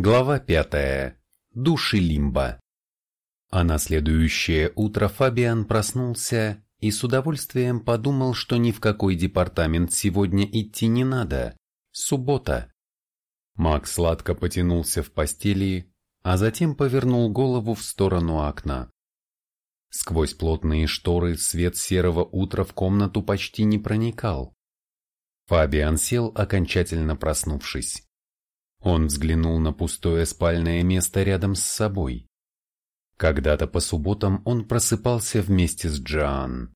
Глава пятая. Души Лимба. А на следующее утро Фабиан проснулся и с удовольствием подумал, что ни в какой департамент сегодня идти не надо. Суббота. Макс сладко потянулся в постели, а затем повернул голову в сторону окна. Сквозь плотные шторы свет серого утра в комнату почти не проникал. Фабиан сел, окончательно проснувшись. Он взглянул на пустое спальное место рядом с собой. Когда-то по субботам он просыпался вместе с Джоан.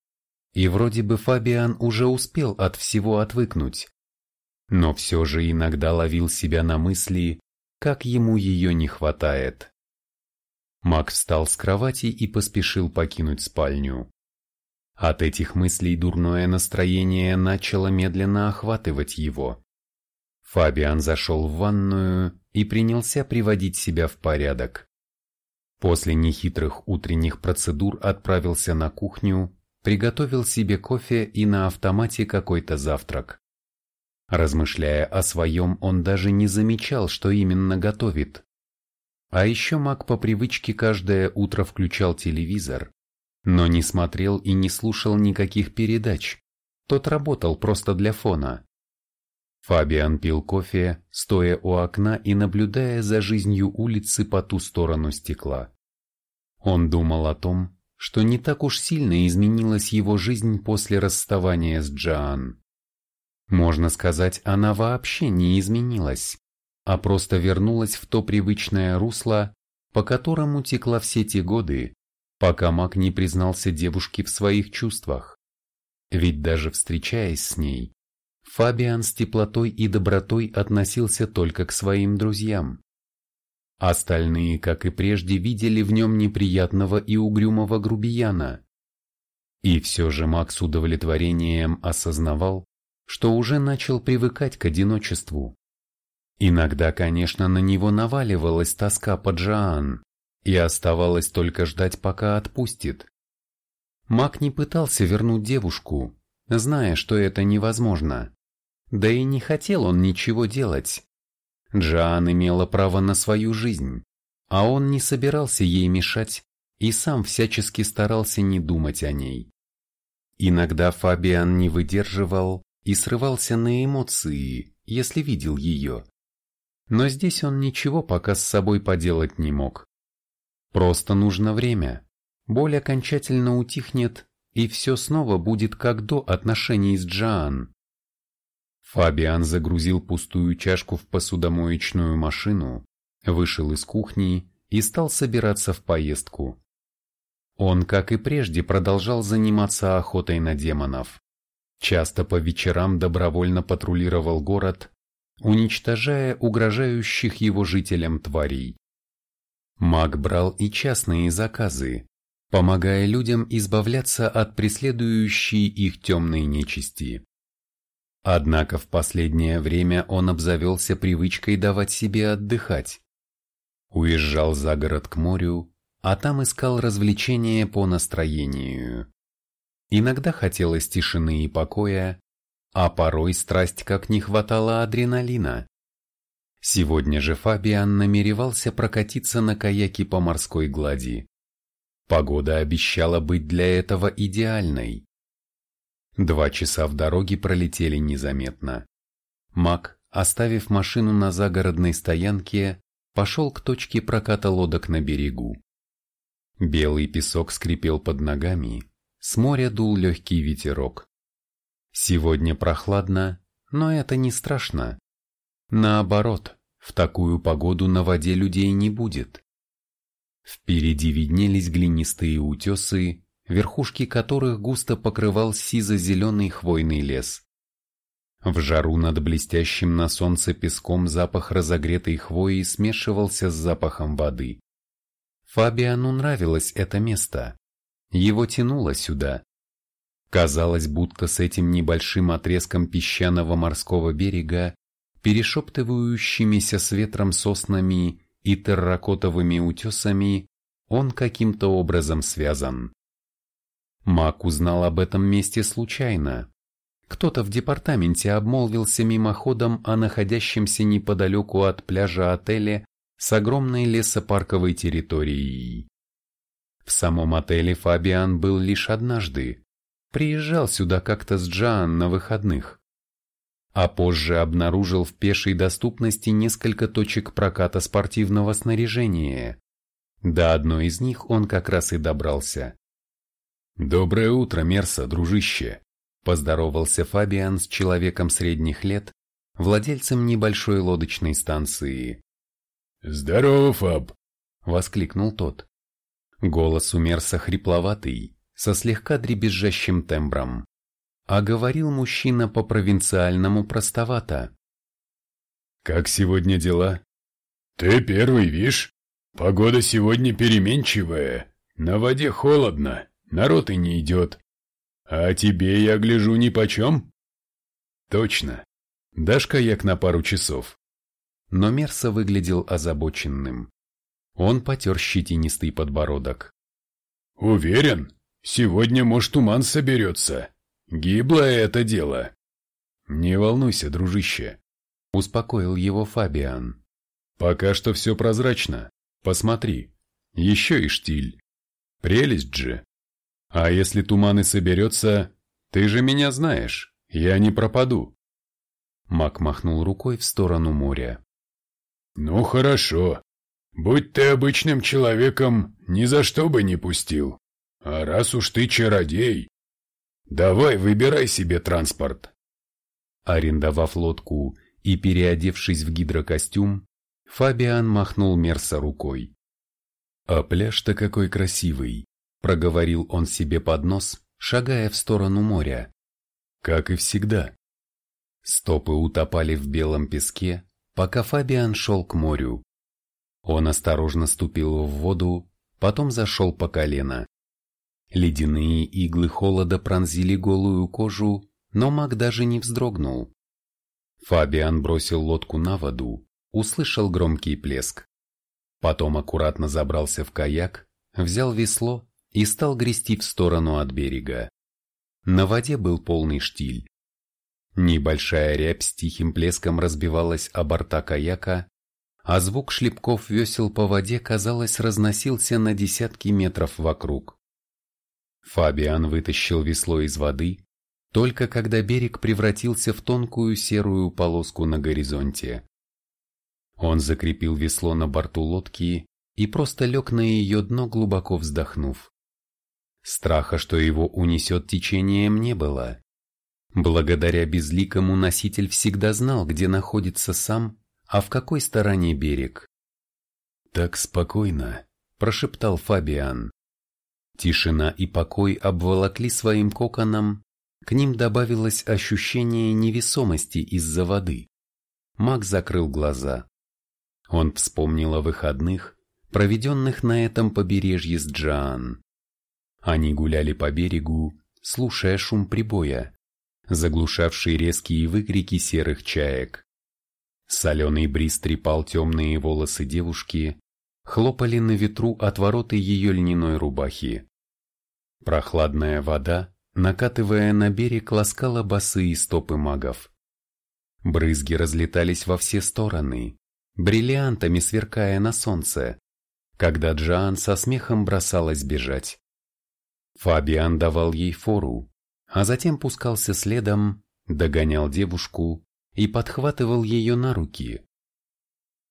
И вроде бы Фабиан уже успел от всего отвыкнуть. Но все же иногда ловил себя на мысли, как ему ее не хватает. Мак встал с кровати и поспешил покинуть спальню. От этих мыслей дурное настроение начало медленно охватывать его. Фабиан зашел в ванную и принялся приводить себя в порядок. После нехитрых утренних процедур отправился на кухню, приготовил себе кофе и на автомате какой-то завтрак. Размышляя о своем, он даже не замечал, что именно готовит. А еще Мак по привычке каждое утро включал телевизор, но не смотрел и не слушал никаких передач. Тот работал просто для фона. Фабиан пил кофе, стоя у окна и наблюдая за жизнью улицы по ту сторону стекла. Он думал о том, что не так уж сильно изменилась его жизнь после расставания с Джоан. Можно сказать, она вообще не изменилась, а просто вернулась в то привычное русло, по которому текла все те годы, пока Мак не признался девушке в своих чувствах. Ведь даже встречаясь с ней, Фабиан с теплотой и добротой относился только к своим друзьям. Остальные, как и прежде, видели в нем неприятного и угрюмого грубияна. И все же Макс удовлетворением осознавал, что уже начал привыкать к одиночеству. Иногда, конечно, на него наваливалась тоска по Джоан, и оставалось только ждать, пока отпустит. Мак не пытался вернуть девушку, зная, что это невозможно. Да и не хотел он ничего делать. Джоан имела право на свою жизнь, а он не собирался ей мешать и сам всячески старался не думать о ней. Иногда Фабиан не выдерживал и срывался на эмоции, если видел ее. Но здесь он ничего пока с собой поделать не мог. Просто нужно время. Боль окончательно утихнет, и все снова будет как до отношений с Джоан. Фабиан загрузил пустую чашку в посудомоечную машину, вышел из кухни и стал собираться в поездку. Он, как и прежде, продолжал заниматься охотой на демонов. Часто по вечерам добровольно патрулировал город, уничтожая угрожающих его жителям тварей. Маг брал и частные заказы, помогая людям избавляться от преследующей их темной нечисти. Однако в последнее время он обзавелся привычкой давать себе отдыхать. Уезжал за город к морю, а там искал развлечения по настроению. Иногда хотелось тишины и покоя, а порой страсть как не хватало адреналина. Сегодня же Фабиан намеревался прокатиться на каяке по морской глади. Погода обещала быть для этого идеальной. Два часа в дороге пролетели незаметно. Мак, оставив машину на загородной стоянке, пошел к точке проката лодок на берегу. Белый песок скрипел под ногами, с моря дул легкий ветерок. Сегодня прохладно, но это не страшно. Наоборот, в такую погоду на воде людей не будет. Впереди виднелись глинистые утесы, верхушки которых густо покрывал сизо-зеленый хвойный лес. В жару над блестящим на солнце песком запах разогретой хвои смешивался с запахом воды. Фабиану нравилось это место. Его тянуло сюда. Казалось, будто с этим небольшим отрезком песчаного морского берега, перешептывающимися с ветром соснами и терракотовыми утесами, он каким-то образом связан. Мак узнал об этом месте случайно. Кто-то в департаменте обмолвился мимоходом о находящемся неподалеку от пляжа отеле с огромной лесопарковой территорией. В самом отеле Фабиан был лишь однажды, приезжал сюда как-то с Джоан на выходных. А позже обнаружил в пешей доступности несколько точек проката спортивного снаряжения. До одной из них он как раз и добрался. «Доброе утро, Мерса, дружище!» – поздоровался Фабиан с человеком средних лет, владельцем небольшой лодочной станции. «Здорово, Фаб!» – воскликнул тот. Голос у Мерса хрипловатый, со слегка дребезжащим тембром. А говорил мужчина по-провинциальному простовато. «Как сегодня дела?» «Ты первый, вишь? Погода сегодня переменчивая, на воде холодно, народ и не идет. А тебе, я гляжу, нипочем?» «Точно. Дашь каяк на пару часов?» Но Мерса выглядел озабоченным. Он потер щетинистый подбородок. «Уверен, сегодня, может, туман соберется. Гиблое это дело». «Не волнуйся, дружище», — успокоил его Фабиан. «Пока что все прозрачно. Посмотри. Еще и штиль. Прелесть же. А если туман и соберется, ты же меня знаешь, я не пропаду». Мак махнул рукой в сторону моря. «Ну хорошо. Будь ты обычным человеком, ни за что бы не пустил. А раз уж ты чародей, давай выбирай себе транспорт». Арендовав лодку и переодевшись в гидрокостюм, Фабиан махнул Мерса рукой. «А пляж-то какой красивый!» – проговорил он себе под нос, шагая в сторону моря. Как и всегда. Стопы утопали в белом песке, пока Фабиан шел к морю. Он осторожно ступил в воду, потом зашел по колено. Ледяные иглы холода пронзили голую кожу, но маг даже не вздрогнул. Фабиан бросил лодку на воду, услышал громкий плеск. Потом аккуратно забрался в каяк, взял весло и стал грести в сторону от берега. На воде был полный штиль. Небольшая рябь с тихим плеском разбивалась о борта каяка, а звук шлепков весел по воде, казалось, разносился на десятки метров вокруг. Фабиан вытащил весло из воды, только когда берег превратился в тонкую серую полоску на горизонте. Он закрепил весло на борту лодки и просто лег на ее дно, глубоко вздохнув. Страха, что его унесет течением, не было. Благодаря безликому носитель всегда знал, где находится сам, а в какой стороне берег. «Так спокойно», – прошептал Фабиан. Тишина и покой обволокли своим коконом, к ним добавилось ощущение невесомости из-за воды. Маг закрыл глаза. Он вспомнил о выходных, проведенных на этом побережье с Джоан. Они гуляли по берегу, слушая шум прибоя заглушавший резкие выкрики серых чаек. Соленый бриз трепал темные волосы девушки, хлопали на ветру отвороты ее льняной рубахи. Прохладная вода, накатывая на берег, ласкала босые стопы магов. Брызги разлетались во все стороны, бриллиантами сверкая на солнце, когда Джоан со смехом бросалась бежать. Фабиан давал ей фору, а затем пускался следом, догонял девушку и подхватывал ее на руки.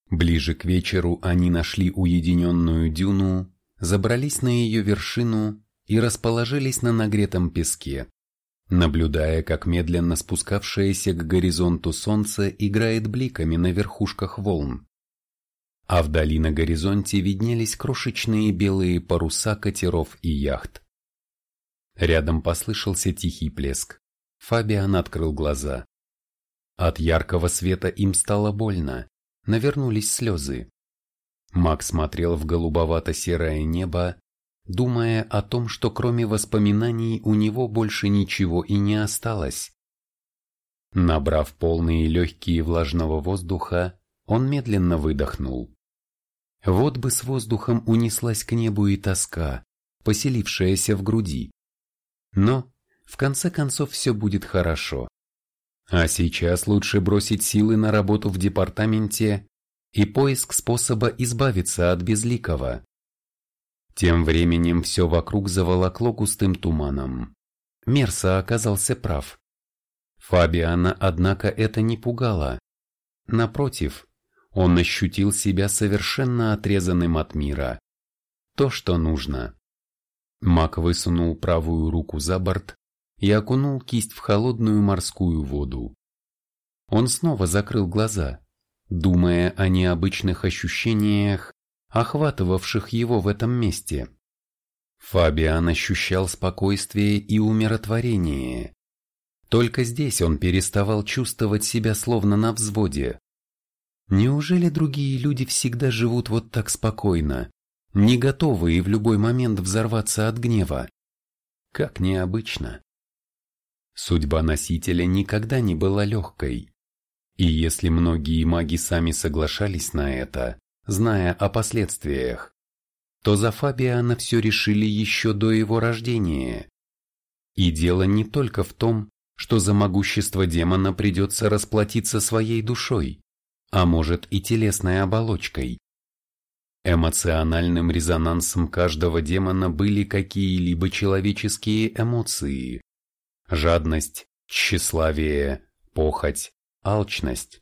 Ближе к вечеру они нашли уединенную дюну, забрались на ее вершину и расположились на нагретом песке, наблюдая, как медленно спускавшееся к горизонту солнце играет бликами на верхушках волн. А вдали на горизонте виднелись крошечные белые паруса катеров и яхт. Рядом послышался тихий плеск. Фабиан открыл глаза. От яркого света им стало больно, навернулись слезы. Макс смотрел в голубовато-серое небо, думая о том, что кроме воспоминаний у него больше ничего и не осталось. Набрав полные легкие влажного воздуха, он медленно выдохнул. Вот бы с воздухом унеслась к небу и тоска, поселившаяся в груди. Но, в конце концов, все будет хорошо. А сейчас лучше бросить силы на работу в департаменте и поиск способа избавиться от безликого. Тем временем все вокруг заволокло густым туманом. Мерса оказался прав. Фабиана, однако, это не пугало. Напротив, он ощутил себя совершенно отрезанным от мира. То, что нужно. Мак высунул правую руку за борт и окунул кисть в холодную морскую воду. Он снова закрыл глаза, думая о необычных ощущениях, охватывавших его в этом месте. Фабиан ощущал спокойствие и умиротворение. Только здесь он переставал чувствовать себя словно на взводе. Неужели другие люди всегда живут вот так спокойно, не готовые в любой момент взорваться от гнева? Как необычно. Судьба носителя никогда не была легкой. И если многие маги сами соглашались на это, зная о последствиях, то за Фабиана все решили еще до его рождения. И дело не только в том, что за могущество демона придется расплатиться своей душой а может и телесной оболочкой. Эмоциональным резонансом каждого демона были какие-либо человеческие эмоции. Жадность, тщеславие, похоть, алчность.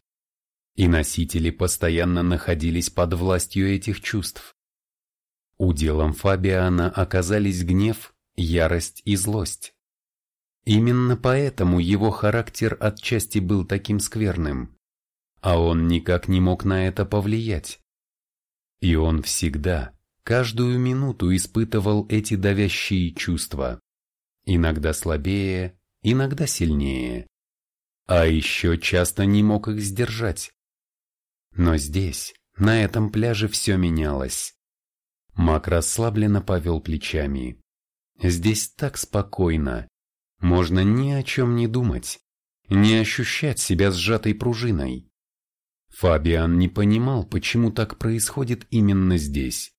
И носители постоянно находились под властью этих чувств. Уделом Фабиана оказались гнев, ярость и злость. Именно поэтому его характер отчасти был таким скверным а он никак не мог на это повлиять. И он всегда, каждую минуту испытывал эти давящие чувства, иногда слабее, иногда сильнее, а еще часто не мог их сдержать. Но здесь, на этом пляже все менялось. Мак расслабленно повел плечами. Здесь так спокойно, можно ни о чем не думать, не ощущать себя сжатой пружиной. Фабиан не понимал, почему так происходит именно здесь.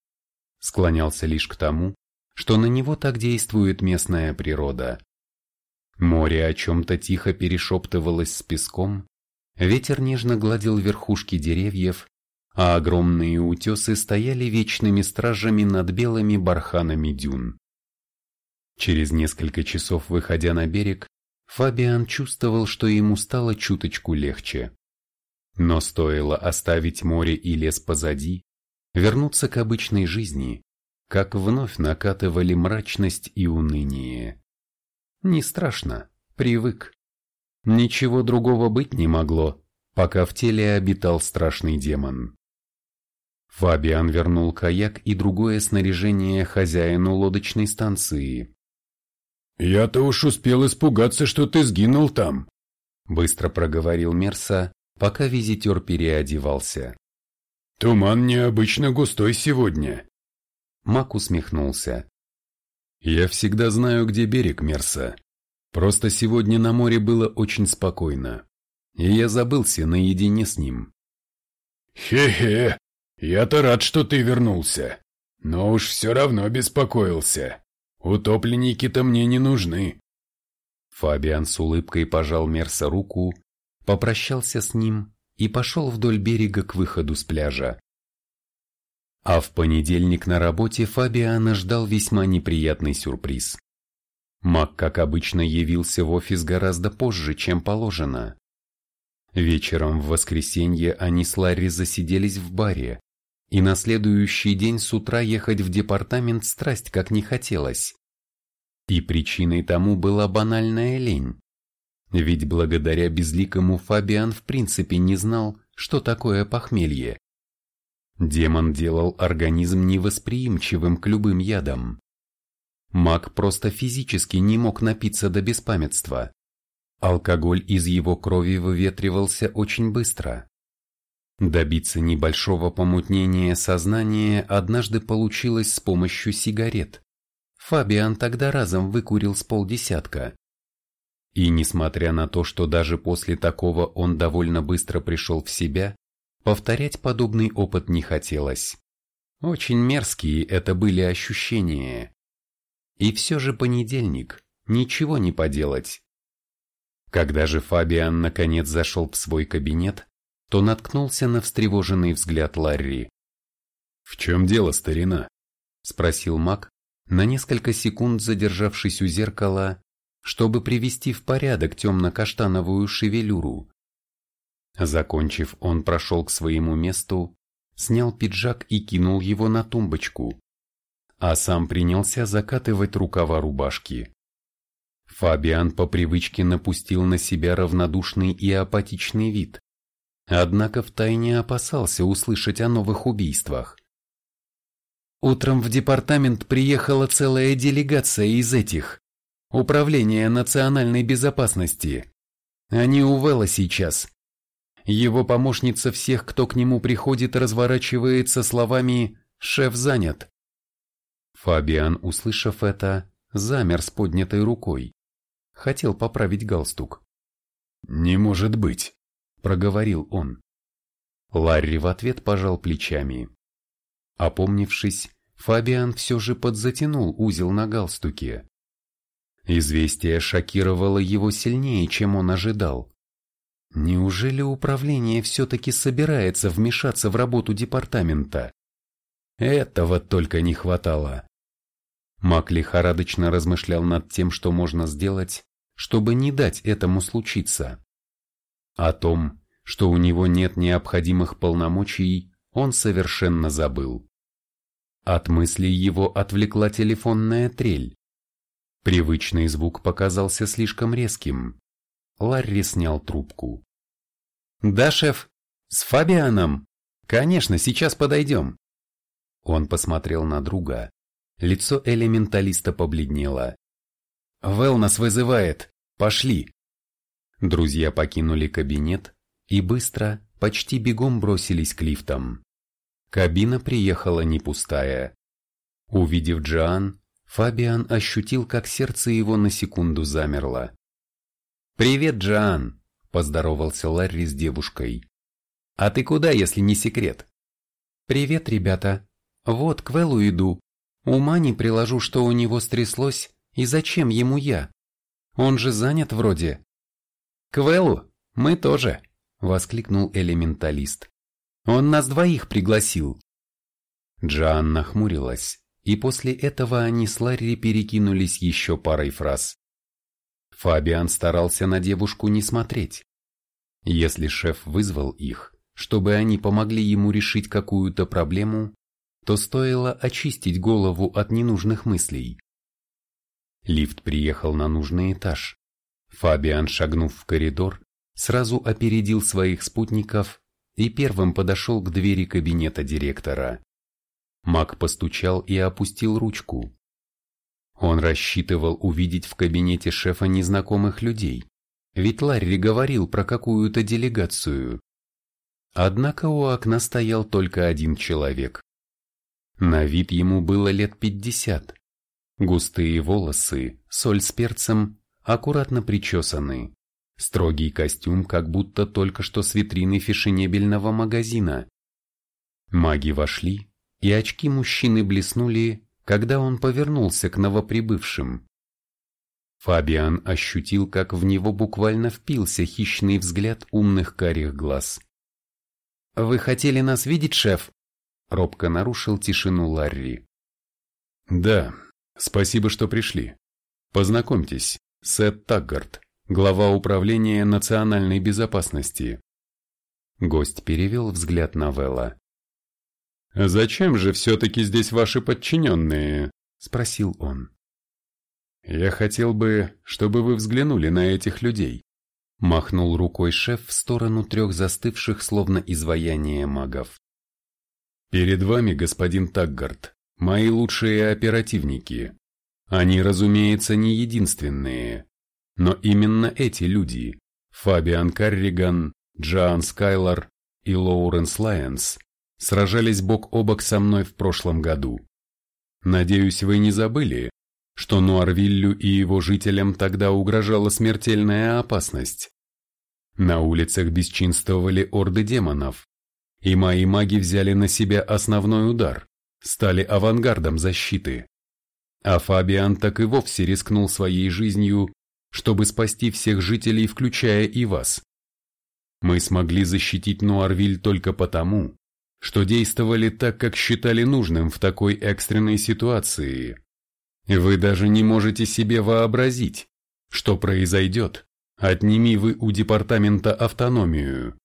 Склонялся лишь к тому, что на него так действует местная природа. Море о чем-то тихо перешептывалось с песком, ветер нежно гладил верхушки деревьев, а огромные утесы стояли вечными стражами над белыми барханами дюн. Через несколько часов выходя на берег, Фабиан чувствовал, что ему стало чуточку легче. Но стоило оставить море и лес позади, вернуться к обычной жизни, как вновь накатывали мрачность и уныние. Не страшно, привык. Ничего другого быть не могло, пока в теле обитал страшный демон. Фабиан вернул каяк и другое снаряжение хозяину лодочной станции. «Я-то уж успел испугаться, что ты сгинул там», — быстро проговорил Мерса, пока визитер переодевался. «Туман необычно густой сегодня». Мак усмехнулся. «Я всегда знаю, где берег Мерса. Просто сегодня на море было очень спокойно, и я забылся наедине с ним». «Хе-хе, я-то рад, что ты вернулся, но уж все равно беспокоился. Утопленники-то мне не нужны». Фабиан с улыбкой пожал Мерса руку попрощался с ним и пошел вдоль берега к выходу с пляжа. А в понедельник на работе Фабиана ждал весьма неприятный сюрприз. Мак, как обычно, явился в офис гораздо позже, чем положено. Вечером в воскресенье они с Ларри засиделись в баре, и на следующий день с утра ехать в департамент страсть как не хотелось. И причиной тому была банальная лень. Ведь благодаря безликому Фабиан в принципе не знал, что такое похмелье. Демон делал организм невосприимчивым к любым ядам. Маг просто физически не мог напиться до беспамятства. Алкоголь из его крови выветривался очень быстро. Добиться небольшого помутнения сознания однажды получилось с помощью сигарет. Фабиан тогда разом выкурил с полдесятка. И несмотря на то, что даже после такого он довольно быстро пришел в себя, повторять подобный опыт не хотелось. Очень мерзкие это были ощущения. И все же понедельник, ничего не поделать. Когда же Фабиан наконец зашел в свой кабинет, то наткнулся на встревоженный взгляд Ларри. «В чем дело, старина?» – спросил маг, на несколько секунд задержавшись у зеркала, чтобы привести в порядок темно-каштановую шевелюру. Закончив, он прошел к своему месту, снял пиджак и кинул его на тумбочку, а сам принялся закатывать рукава рубашки. Фабиан по привычке напустил на себя равнодушный и апатичный вид, однако втайне опасался услышать о новых убийствах. Утром в департамент приехала целая делегация из этих. Управления национальной безопасности. Они у Вэлла сейчас. Его помощница всех, кто к нему приходит, разворачивается словами «Шеф занят». Фабиан, услышав это, замер с поднятой рукой. Хотел поправить галстук. «Не может быть», — проговорил он. Ларри в ответ пожал плечами. Опомнившись, Фабиан все же подзатянул узел на галстуке. Известие шокировало его сильнее, чем он ожидал. Неужели управление все-таки собирается вмешаться в работу департамента? Этого только не хватало. Мак лихорадочно размышлял над тем, что можно сделать, чтобы не дать этому случиться. О том, что у него нет необходимых полномочий, он совершенно забыл. От мыслей его отвлекла телефонная трель. Привычный звук показался слишком резким. Ларри снял трубку. «Да, шеф, с Фабианом? Конечно, сейчас подойдем». Он посмотрел на друга. Лицо элементалиста побледнело. «Вэл нас вызывает. Пошли». Друзья покинули кабинет и быстро, почти бегом бросились к лифтам. Кабина приехала не пустая. Увидев Джоан, Фабиан ощутил, как сердце его на секунду замерло. «Привет, Джоан!» – поздоровался Ларри с девушкой. «А ты куда, если не секрет?» «Привет, ребята. Вот, к Вэллу иду. Ума не приложу, что у него стряслось, и зачем ему я? Он же занят вроде». «К Вэллу? Мы тоже!» – воскликнул элементалист. Он нас двоих пригласил. Джоан нахмурилась, и после этого они с Ларри перекинулись еще парой фраз. Фабиан старался на девушку не смотреть. Если шеф вызвал их, чтобы они помогли ему решить какую-то проблему, то стоило очистить голову от ненужных мыслей. Лифт приехал на нужный этаж. Фабиан, шагнув в коридор, сразу опередил своих спутников и первым подошел к двери кабинета директора. Мак постучал и опустил ручку. Он рассчитывал увидеть в кабинете шефа незнакомых людей, ведь Ларри говорил про какую-то делегацию. Однако у окна стоял только один человек. На вид ему было лет пятьдесят. Густые волосы, соль с перцем, аккуратно причесаны. Строгий костюм, как будто только что с витрины фешенебельного магазина. Маги вошли, и очки мужчины блеснули, когда он повернулся к новоприбывшим. Фабиан ощутил, как в него буквально впился хищный взгляд умных карих глаз. «Вы хотели нас видеть, шеф?» Робко нарушил тишину Ларри. «Да, спасибо, что пришли. Познакомьтесь, Сет Таггарт, глава управления национальной безопасности. Гость перевел взгляд на Вэлла. «Зачем же все-таки здесь ваши подчиненные?» – спросил он. «Я хотел бы, чтобы вы взглянули на этих людей», – махнул рукой шеф в сторону трех застывших, словно изваяния магов. «Перед вами, господин Таггарт, мои лучшие оперативники. Они, разумеется, не единственные. Но именно эти люди, Фабиан Карриган, Джоан Скайлор и Лоуренс Лайенс, сражались бок о бок со мной в прошлом году. Надеюсь, вы не забыли, что Нуарвиллю и его жителям тогда угрожала смертельная опасность. На улицах бесчинствовали орды демонов, и мои маги взяли на себя основной удар, стали авангардом защиты. А Фабиан так и вовсе рискнул своей жизнью чтобы спасти всех жителей, включая и вас. Мы смогли защитить Нуарвиль только потому, что действовали так, как считали нужным в такой экстренной ситуации. Вы даже не можете себе вообразить, что произойдет, отними вы у департамента автономию.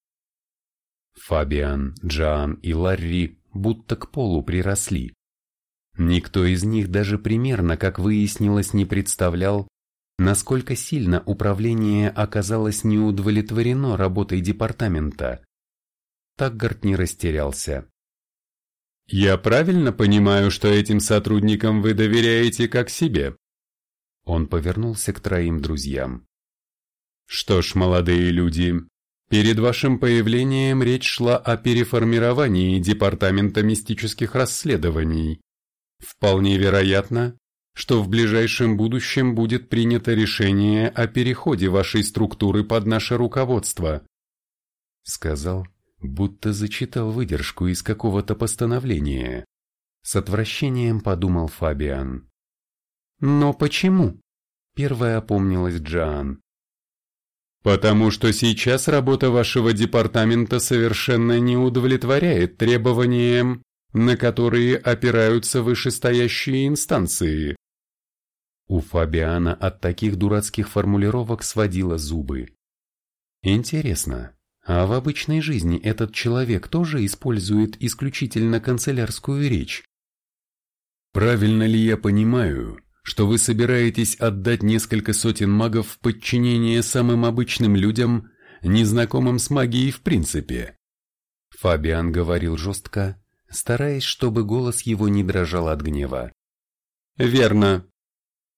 Фабиан, Джоан и Ларри будто к полу приросли. Никто из них даже примерно, как выяснилось, не представлял, насколько сильно управление оказалось неудовлетворено работой департамента. Такгард не растерялся. «Я правильно понимаю, что этим сотрудникам вы доверяете как себе?» Он повернулся к троим друзьям. «Что ж, молодые люди, перед вашим появлением речь шла о переформировании Департамента мистических расследований. Вполне вероятно, что в ближайшем будущем будет принято решение о переходе вашей структуры под наше руководство. Сказал, будто зачитал выдержку из какого-то постановления. С отвращением подумал Фабиан. «Но почему?» – первая опомнилась Джоан. «Потому что сейчас работа вашего департамента совершенно не удовлетворяет требованиям, на которые опираются вышестоящие инстанции. У Фабиана от таких дурацких формулировок сводило зубы. Интересно, а в обычной жизни этот человек тоже использует исключительно канцелярскую речь? Правильно ли я понимаю, что вы собираетесь отдать несколько сотен магов в подчинение самым обычным людям, незнакомым с магией в принципе? Фабиан говорил жестко, стараясь, чтобы голос его не дрожал от гнева. «Верно.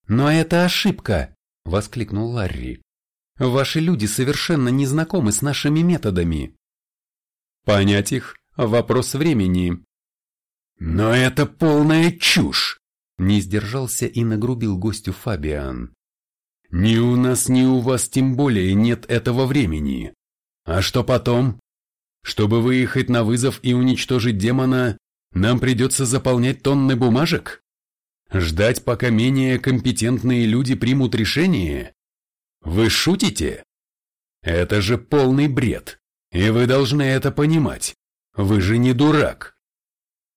Но это ошибка!» — воскликнул Ларри. «Ваши люди совершенно не знакомы с нашими методами». «Понять их — вопрос времени». «Но это полная чушь!» — не сдержался и нагрубил гостю Фабиан. «Ни у нас, ни у вас тем более нет этого времени. А что потом? Чтобы выехать на вызов и уничтожить демона, нам придется заполнять тонны бумажек? Ждать, пока менее компетентные люди примут решение? Вы шутите? Это же полный бред, и вы должны это понимать. Вы же не дурак.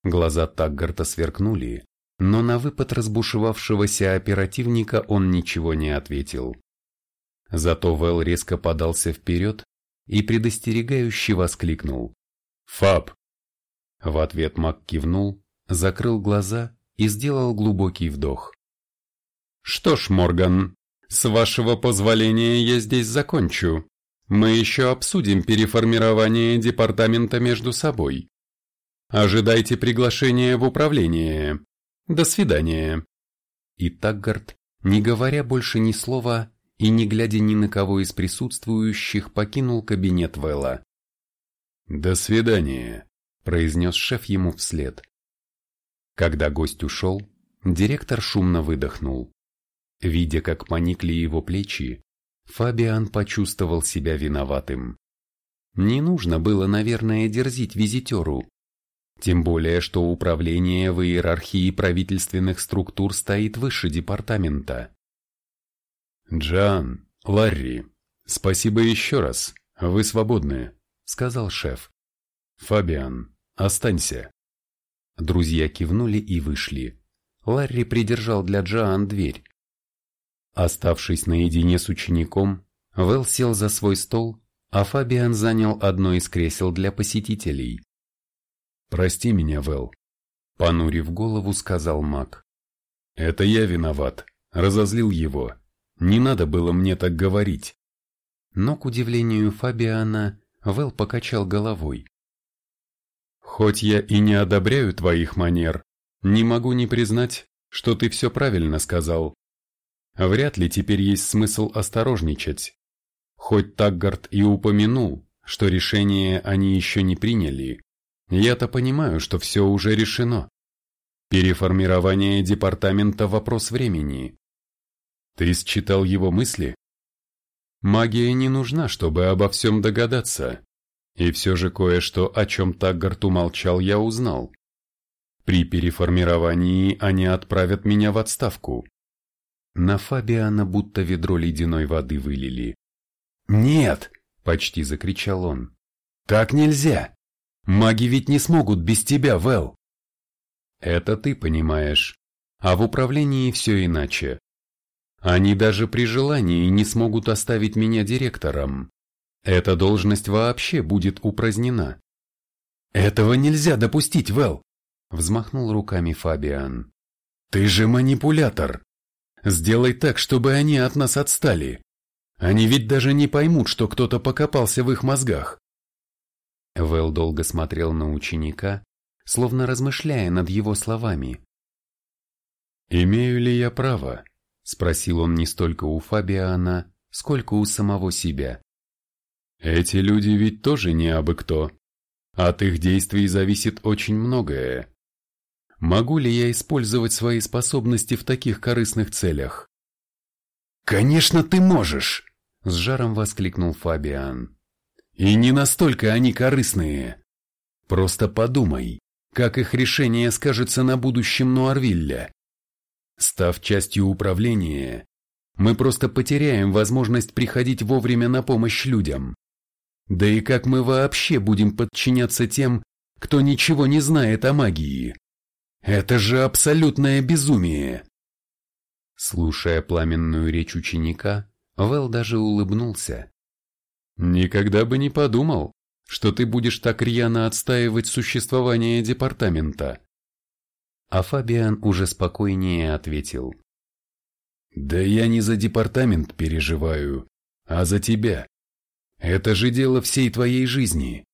Глаза Таггарта сверкнули, но на выпад разбушевавшегося оперативника он ничего не ответил. Зато Вэл резко подался вперед и предостерегающе воскликнул. «Фаб!» В ответ Мак кивнул, закрыл глаза и сделал глубокий вдох. «Что ж, Морган, с вашего позволения я здесь закончу. Мы еще обсудим переформирование департамента между собой. Ожидайте приглашения в управление. До свидания». И Таггард, не говоря больше ни слова, и, не глядя ни на кого из присутствующих, покинул кабинет Вэлла. «До свидания», – произнес шеф ему вслед. Когда гость ушел, директор шумно выдохнул. Видя, как поникли его плечи, Фабиан почувствовал себя виноватым. Не нужно было, наверное, дерзить визитеру. Тем более, что управление в иерархии правительственных структур стоит выше департамента. «Джан, Ларри, спасибо еще раз, вы свободны», — сказал шеф. «Фабиан, останься». Друзья кивнули и вышли. Ларри придержал для Джоан дверь. Оставшись наедине с учеником, Вэл сел за свой стол, а Фабиан занял одно из кресел для посетителей. «Прости меня, Вэл», — понурив голову, сказал маг. «Это я виноват, разозлил его, не надо было мне так говорить. Но, к удивлению Фабиана, Вэл покачал головой. Хоть я и не одобряю твоих манер, не могу не признать, что ты все правильно сказал. Вряд ли теперь есть смысл осторожничать. Хоть Таггард и упомянул, что решение они еще не приняли, я-то понимаю, что все уже решено. Переформирование департамента – вопрос времени. Ты считал его мысли? Магия не нужна, чтобы обо всем догадаться. И все же кое-что, о чем Таггарт умолчал, я узнал. При переформировании они отправят меня в отставку. На Фабиана будто ведро ледяной воды вылили. «Нет!» – почти закричал он. «Так нельзя! Маги ведь не смогут без тебя, Вэл!» «Это ты понимаешь, а в управлении все иначе. Они даже при желании не смогут оставить меня директором. Эта должность вообще будет упразднена». «Этого нельзя допустить, Вэл!» – взмахнул руками Фабиан. «Ты же манипулятор! Сделай так, чтобы они от нас отстали. Они ведь даже не поймут, что кто-то покопался в их мозгах. Вэл долго смотрел на ученика, словно размышляя над его словами. «Имею ли я право?» – спросил он не столько у Фабиана, сколько у самого себя. «Эти люди ведь тоже не абы кто. От их действий зависит очень многое. Могу ли я использовать свои способности в таких корыстных целях?» «Конечно ты можешь!» – с жаром воскликнул Фабиан. «И не настолько они корыстные. Просто подумай, как их решение скажется на будущем Нуарвилля. Став частью управления, мы просто потеряем возможность приходить вовремя на помощь людям. Да и как мы вообще будем подчиняться тем, кто ничего не знает о магии? Это же абсолютное безумие!» Слушая пламенную речь ученика, Вэл даже улыбнулся. «Никогда бы не подумал, что ты будешь так рьяно отстаивать существование департамента». А Фабиан уже спокойнее ответил. «Да я не за департамент переживаю, а за тебя. Это же дело всей твоей жизни.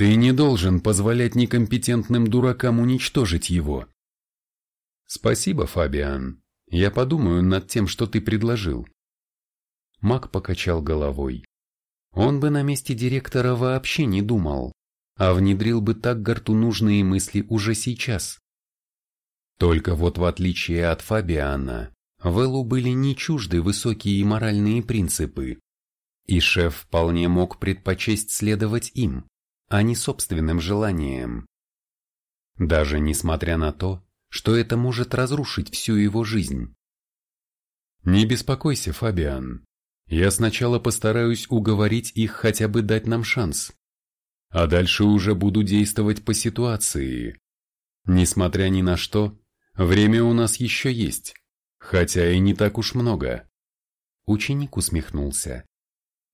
Ты не должен позволять некомпетентным дуракам уничтожить его». «Спасибо, Фабиан. Я подумаю над тем, что ты предложил». Мак покачал головой. Он бы на месте директора вообще не думал, а внедрил бы Таггарту нужные мысли уже сейчас. Только вот в отличие от Фабиана, Вэллу были не чужды высокие моральные принципы, и шеф вполне мог предпочесть следовать им, а не собственным желаниям. Даже несмотря на то, что это может разрушить всю его жизнь. «Не беспокойся, Фабиан. Я сначала постараюсь уговорить их хотя бы дать нам шанс. А дальше уже буду действовать по ситуации. Несмотря ни на что, время у нас еще есть, хотя и не так уж много. Ученик усмехнулся.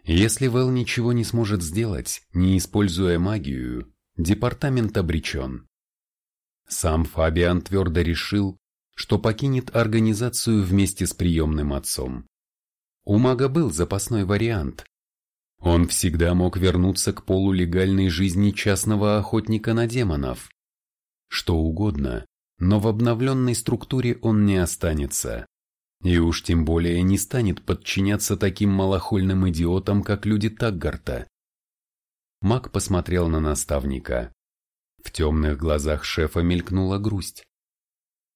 Если Вэл ничего не сможет сделать, не используя магию, департамент обречен. Сам Фабиан твердо решил, что покинет организацию вместе с приемным отцом. У мага был запасной вариант. Он всегда мог вернуться к полулегальной жизни частного охотника на демонов. Что угодно, но в обновленной структуре он не останется. И уж тем более не станет подчиняться таким малохольным идиотам, как люди Таггарта. Маг посмотрел на наставника. В темных глазах шефа мелькнула грусть.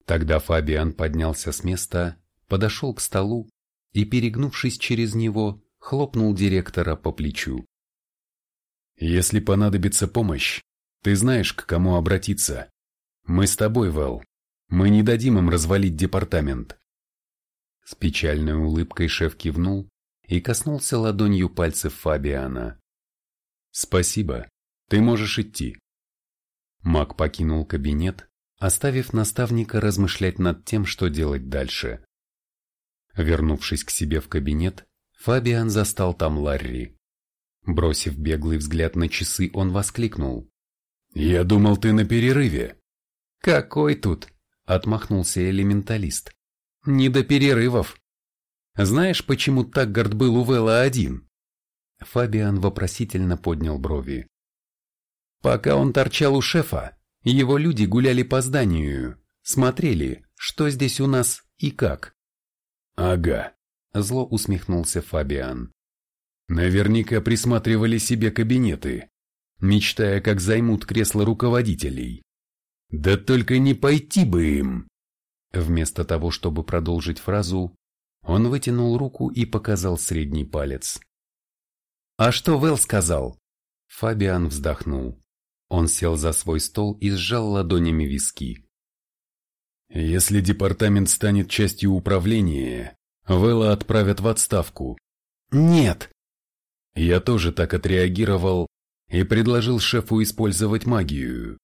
Тогда Фабиан поднялся с места, подошел к столу и, перегнувшись через него, хлопнул директора по плечу. «Если понадобится помощь, ты знаешь, к кому обратиться. Мы с тобой, Вэл. Мы не дадим им развалить департамент». С печальной улыбкой шеф кивнул и коснулся ладонью пальцев Фабиана. «Спасибо, ты можешь идти». Мак покинул кабинет, оставив наставника размышлять над тем, что делать дальше. Вернувшись к себе в кабинет, Фабиан застал там Ларри. Бросив беглый взгляд на часы, он воскликнул. «Я думал, ты на перерыве». «Какой тут?» – отмахнулся элементалист. «Не до перерывов. Знаешь, почему Таггард был у Вэлла один?» Фабиан вопросительно поднял брови. Пока он торчал у шефа, его люди гуляли по зданию, смотрели, что здесь у нас и как. «Ага», – зло усмехнулся Фабиан. «Наверняка присматривали себе кабинеты, мечтая, как займут кресло руководителей. Да только не пойти бы им!» Вместо того, чтобы продолжить фразу, он вытянул руку и показал средний палец. «А что Вэл сказал?» Фабиан вздохнул. Он сел за свой стол и сжал ладонями виски. Если департамент станет частью управления, Вэлла отправят в отставку. Нет. Я тоже так отреагировал и предложил шефу использовать магию.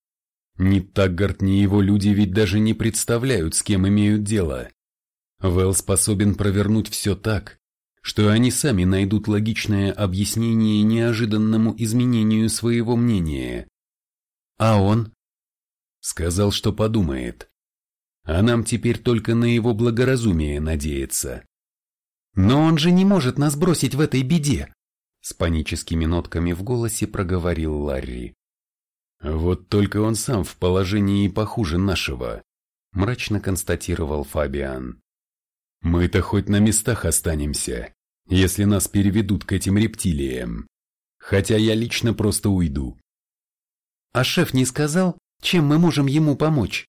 Ни Таггарт, ни его люди ведь даже не представляют, с кем имеют дело. Вэл способен провернуть все так, что они сами найдут логичное объяснение неожиданному изменению своего мнения. А он? Сказал, что подумает. А нам теперь только на его благоразумие надеяться. Но он же не может нас бросить в этой беде, с паническими нотками в голосе проговорил Ларри. Вот только он сам в положении похуже нашего, мрачно констатировал Фабиан. Мы-то хоть на местах останемся, если нас переведут к этим рептилиям. Хотя я лично просто уйду. А шеф не сказал, чем мы можем ему помочь?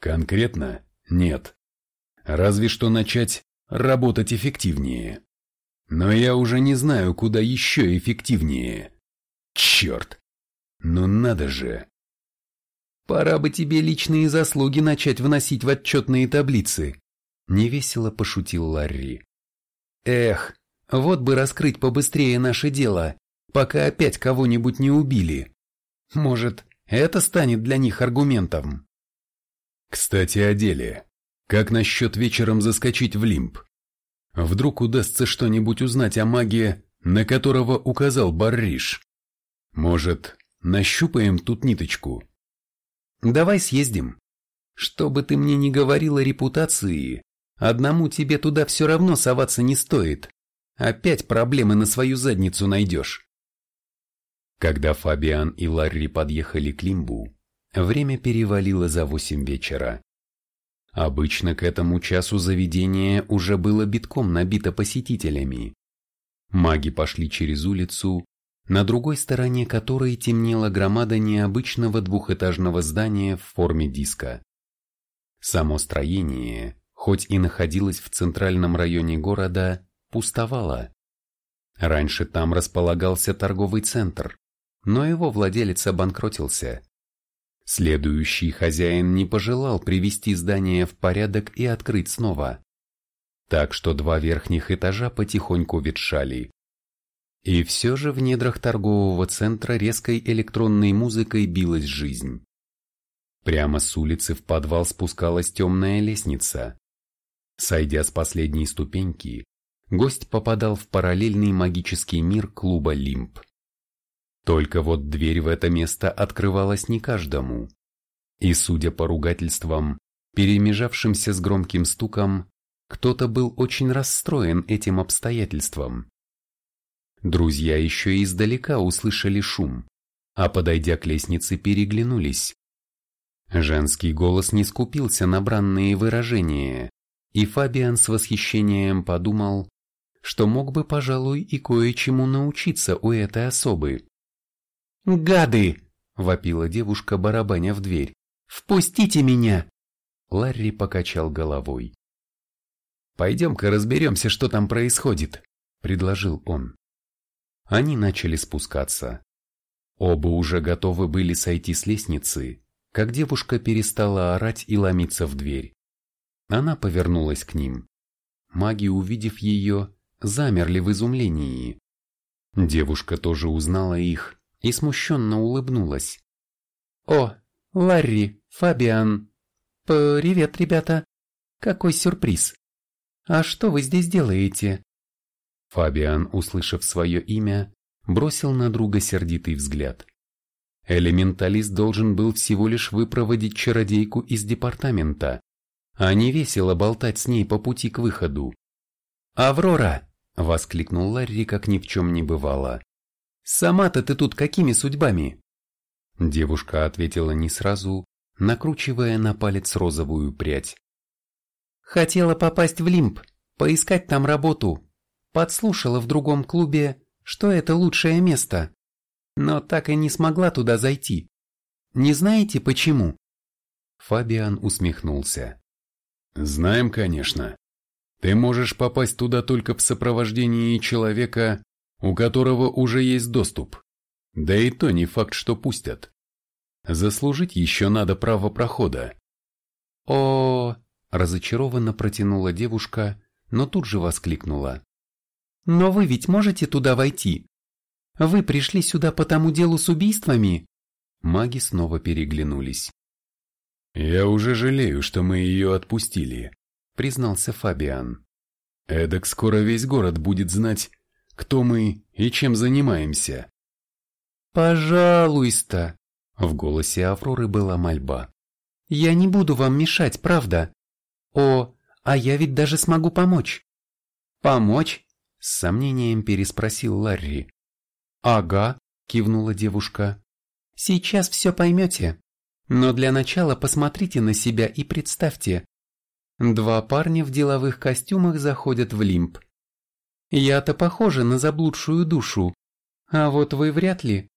Конкретно нет. Разве что начать работать эффективнее. Но я уже не знаю, куда еще эффективнее. Черт! Ну надо же! Пора бы тебе личные заслуги начать вносить в отчетные таблицы. Невесело пошутил Ларри. Эх, вот бы раскрыть побыстрее наше дело, пока опять кого-нибудь не убили. Может, это станет для них аргументом. Кстати, о деле. Как насчет вечером заскочить в Лимб? Вдруг удастся что-нибудь узнать о маге, на которого указал Барриш. Может, нащупаем тут ниточку? Давай съездим. Что бы ты мне ни говорил о репутации, одному тебе туда все равно соваться не стоит. Опять проблемы на свою задницу найдешь. Когда Фабиан и Ларри подъехали к Лимбу, время перевалило за восемь вечера. Обычно к этому часу заведение уже было битком набито посетителями. Маги пошли через улицу, на другой стороне которой темнела громада необычного двухэтажного здания в форме диска. Само строение, хоть и находилось в центральном районе города, пустовало. Раньше там располагался торговый центр, но его владелец обанкротился. Следующий хозяин не пожелал привести здание в порядок и открыть снова. Так что два верхних этажа потихоньку ветшали. И все же в недрах торгового центра резкой электронной музыкой билась жизнь. Прямо с улицы в подвал спускалась темная лестница. Сойдя с последней ступеньки, гость попадал в параллельный магический мир клуба «Лимб». Только вот дверь в это место открывалась не каждому. И, судя по ругательствам, перемежавшимся с громким стуком, кто-то был очень расстроен этим обстоятельством. Друзья еще издалека услышали шум, а подойдя к лестнице переглянулись. Женский голос не скупился на бранные выражения, и Фабиан с восхищением подумал, что мог бы, пожалуй, и кое-чему научиться у этой особы. «Гады!» – вопила девушка, барабаня в дверь. «Впустите меня!» Ларри покачал головой. «Пойдем-ка разберемся, что там происходит», – предложил он. Они начали спускаться. Оба уже готовы были сойти с лестницы, как девушка перестала орать и ломиться в дверь. Она повернулась к ним. Маги, увидев ее, замерли в изумлении. Девушка тоже узнала их и смущенно улыбнулась. «О, Ларри, Фабиан! Привет, ребята! Какой сюрприз! А что вы здесь делаете?» Фабиан, услышав свое имя, бросил на друга сердитый взгляд. Элементалист должен был всего лишь выпроводить чародейку из департамента, а не весело болтать с ней по пути к выходу. «Аврора!» — воскликнул Ларри, как ни в чем не бывало. Сама-то ты тут какими судьбами? Девушка ответила не сразу, накручивая на палец розовую прядь. Хотела попасть в Лимб, поискать там работу. Подслушала в другом клубе, что это лучшее место. Но так и не смогла туда зайти. Не знаете почему? Фабиан усмехнулся. Знаем, конечно. Ты можешь попасть туда только в сопровождении человека, у которого уже есть доступ. Да и то не факт, что пустят. Заслужить еще надо право прохода. О, разочарованно протянула девушка, но тут же воскликнула. Но вы ведь можете туда войти? Вы пришли сюда по тому делу с убийствами?» Маги снова переглянулись. «Я уже жалею, что мы ее отпустили», — признался Фабиан. «Эдак скоро весь город будет знать, кто мы и чем занимаемся». «Пожалуйста!» — в голосе Авроры была мольба. «Я не буду вам мешать, правда? О, а я ведь даже смогу помочь». «Помочь?» — с сомнением переспросил Ларри. «Ага», — кивнула девушка. «Сейчас все поймете. Но для начала посмотрите на себя и представьте. Два парня в деловых костюмах заходят в лимб. Я-то похожа на заблудшую душу, а вот вы вряд ли.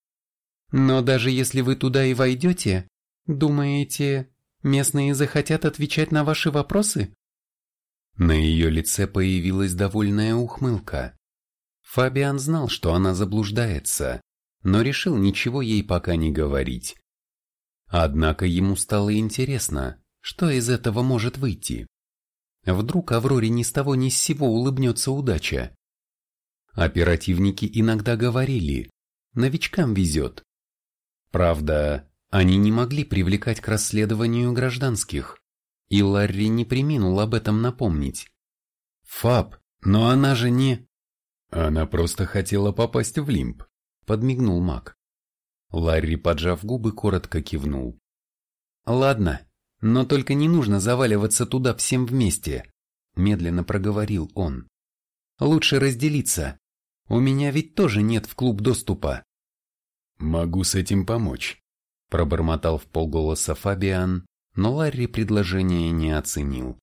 Но даже если вы туда и войдете, думаете, местные захотят отвечать на ваши вопросы? На ее лице появилась довольная ухмылка. Фабиан знал, что она заблуждается, но решил ничего ей пока не говорить. Однако ему стало интересно, что из этого может выйти. Вдруг Авроре ни с того ни с сего улыбнется удача. Оперативники иногда говорили, новичкам везет. Правда, они не могли привлекать к расследованию гражданских, и Ларри не приминул об этом напомнить. «Фаб, но она же не...» Она просто хотела попасть в лимб, подмигнул Мак. Ларри, поджав губы, коротко кивнул. Ладно, но только не нужно заваливаться туда всем вместе, медленно проговорил он. Лучше разделиться. У меня ведь тоже нет в клуб доступа. Могу с этим помочь, пробормотал в полголоса Фабиан, но Ларри предложение не оценил.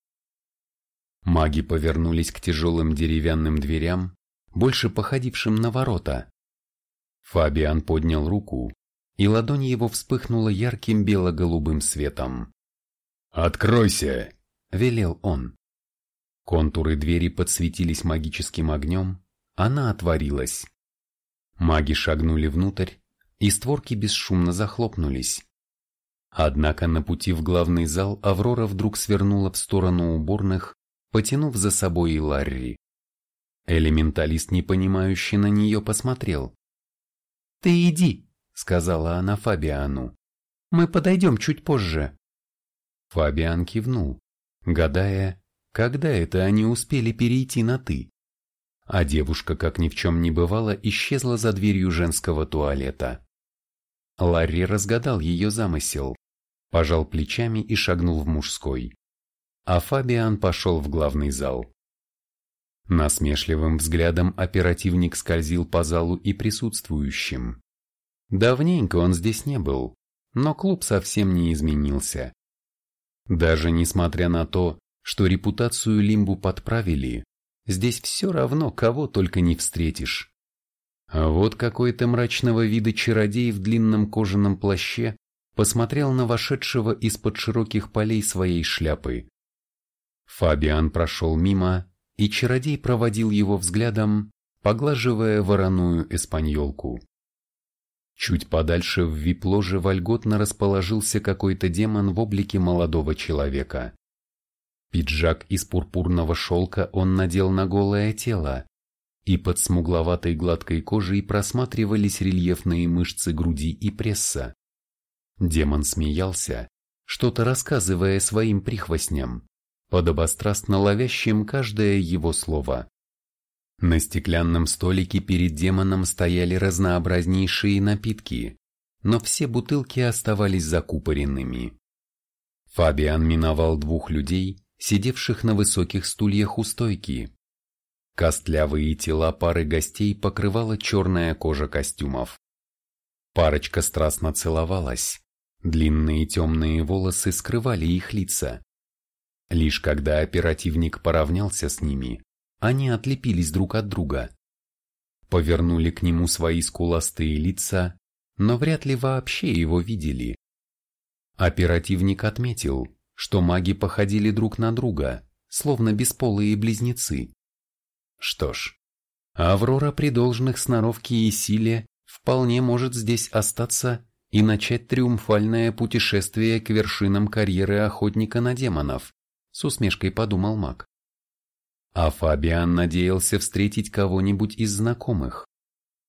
Маги повернулись к тяжелым деревянным дверям, больше походившим на ворота. Фабиан поднял руку, и ладонь его вспыхнула ярким бело-голубым светом. «Откройся!» — велел он. Контуры двери подсветились магическим огнем, она отворилась. Маги шагнули внутрь, и створки бесшумно захлопнулись. Однако на пути в главный зал Аврора вдруг свернула в сторону уборных, потянув за собой и Ларри. Элементалист, непонимающе на нее посмотрел. «Ты иди», — сказала она Фабиану. «Мы подойдем чуть позже». Фабиан кивнул, гадая, когда это они успели перейти на «ты». А девушка, как ни в чем не бывало, исчезла за дверью женского туалета. Ларри разгадал ее замысел, пожал плечами и шагнул в мужской. А Фабиан пошел в главный зал. Насмешливым взглядом оперативник скользил по залу и присутствующим. Давненько он здесь не был, но клуб совсем не изменился. Даже несмотря на то, что репутацию Лимбу подправили, здесь все равно кого только не встретишь. А вот какой-то мрачного вида чародей в длинном кожаном плаще посмотрел на вошедшего из-под широких полей своей шляпы. Фабиан прошел мимо и чародей проводил его взглядом, поглаживая вороную эспаньолку. Чуть подальше в вип-ложе вольготно расположился какой-то демон в облике молодого человека. Пиджак из пурпурного шелка он надел на голое тело, и под смугловатой гладкой кожей просматривались рельефные мышцы груди и пресса. Демон смеялся, что-то рассказывая своим прихвостням подобострастно ловящим каждое его слово. На стеклянном столике перед демоном стояли разнообразнейшие напитки, но все бутылки оставались закупоренными. Фабиан миновал двух людей, сидевших на высоких стульях у стойки. Костлявые тела пары гостей покрывала черная кожа костюмов. Парочка страстно целовалась. Длинные темные волосы скрывали их лица. Лишь когда оперативник поравнялся с ними, они отлепились друг от друга. Повернули к нему свои скуластые лица, но вряд ли вообще его видели. Оперативник отметил, что маги походили друг на друга, словно бесполые близнецы. Что ж, Аврора при должных сноровке и силе вполне может здесь остаться и начать триумфальное путешествие к вершинам карьеры охотника на демонов с усмешкой подумал маг. а Фабиан надеялся встретить кого-нибудь из знакомых.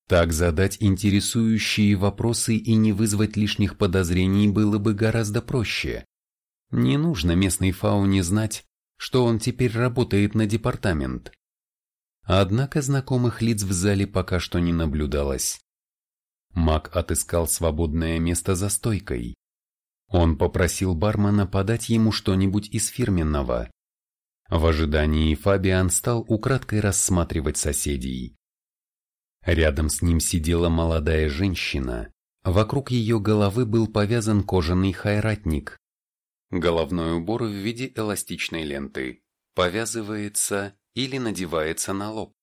Так задать интересующие вопросы и не вызвать лишних подозрений было бы гораздо проще. Не нужно местной фауне знать, что он теперь работает на департамент. Однако знакомых лиц в зале пока что не наблюдалось. Мак отыскал свободное место за стойкой. Он попросил бармена подать ему что-нибудь из фирменного. В ожидании Фабиан стал украдкой рассматривать соседей. Рядом с ним сидела молодая женщина. Вокруг ее головы был повязан кожаный хайратник. Головной убор в виде эластичной ленты. Повязывается или надевается на лоб.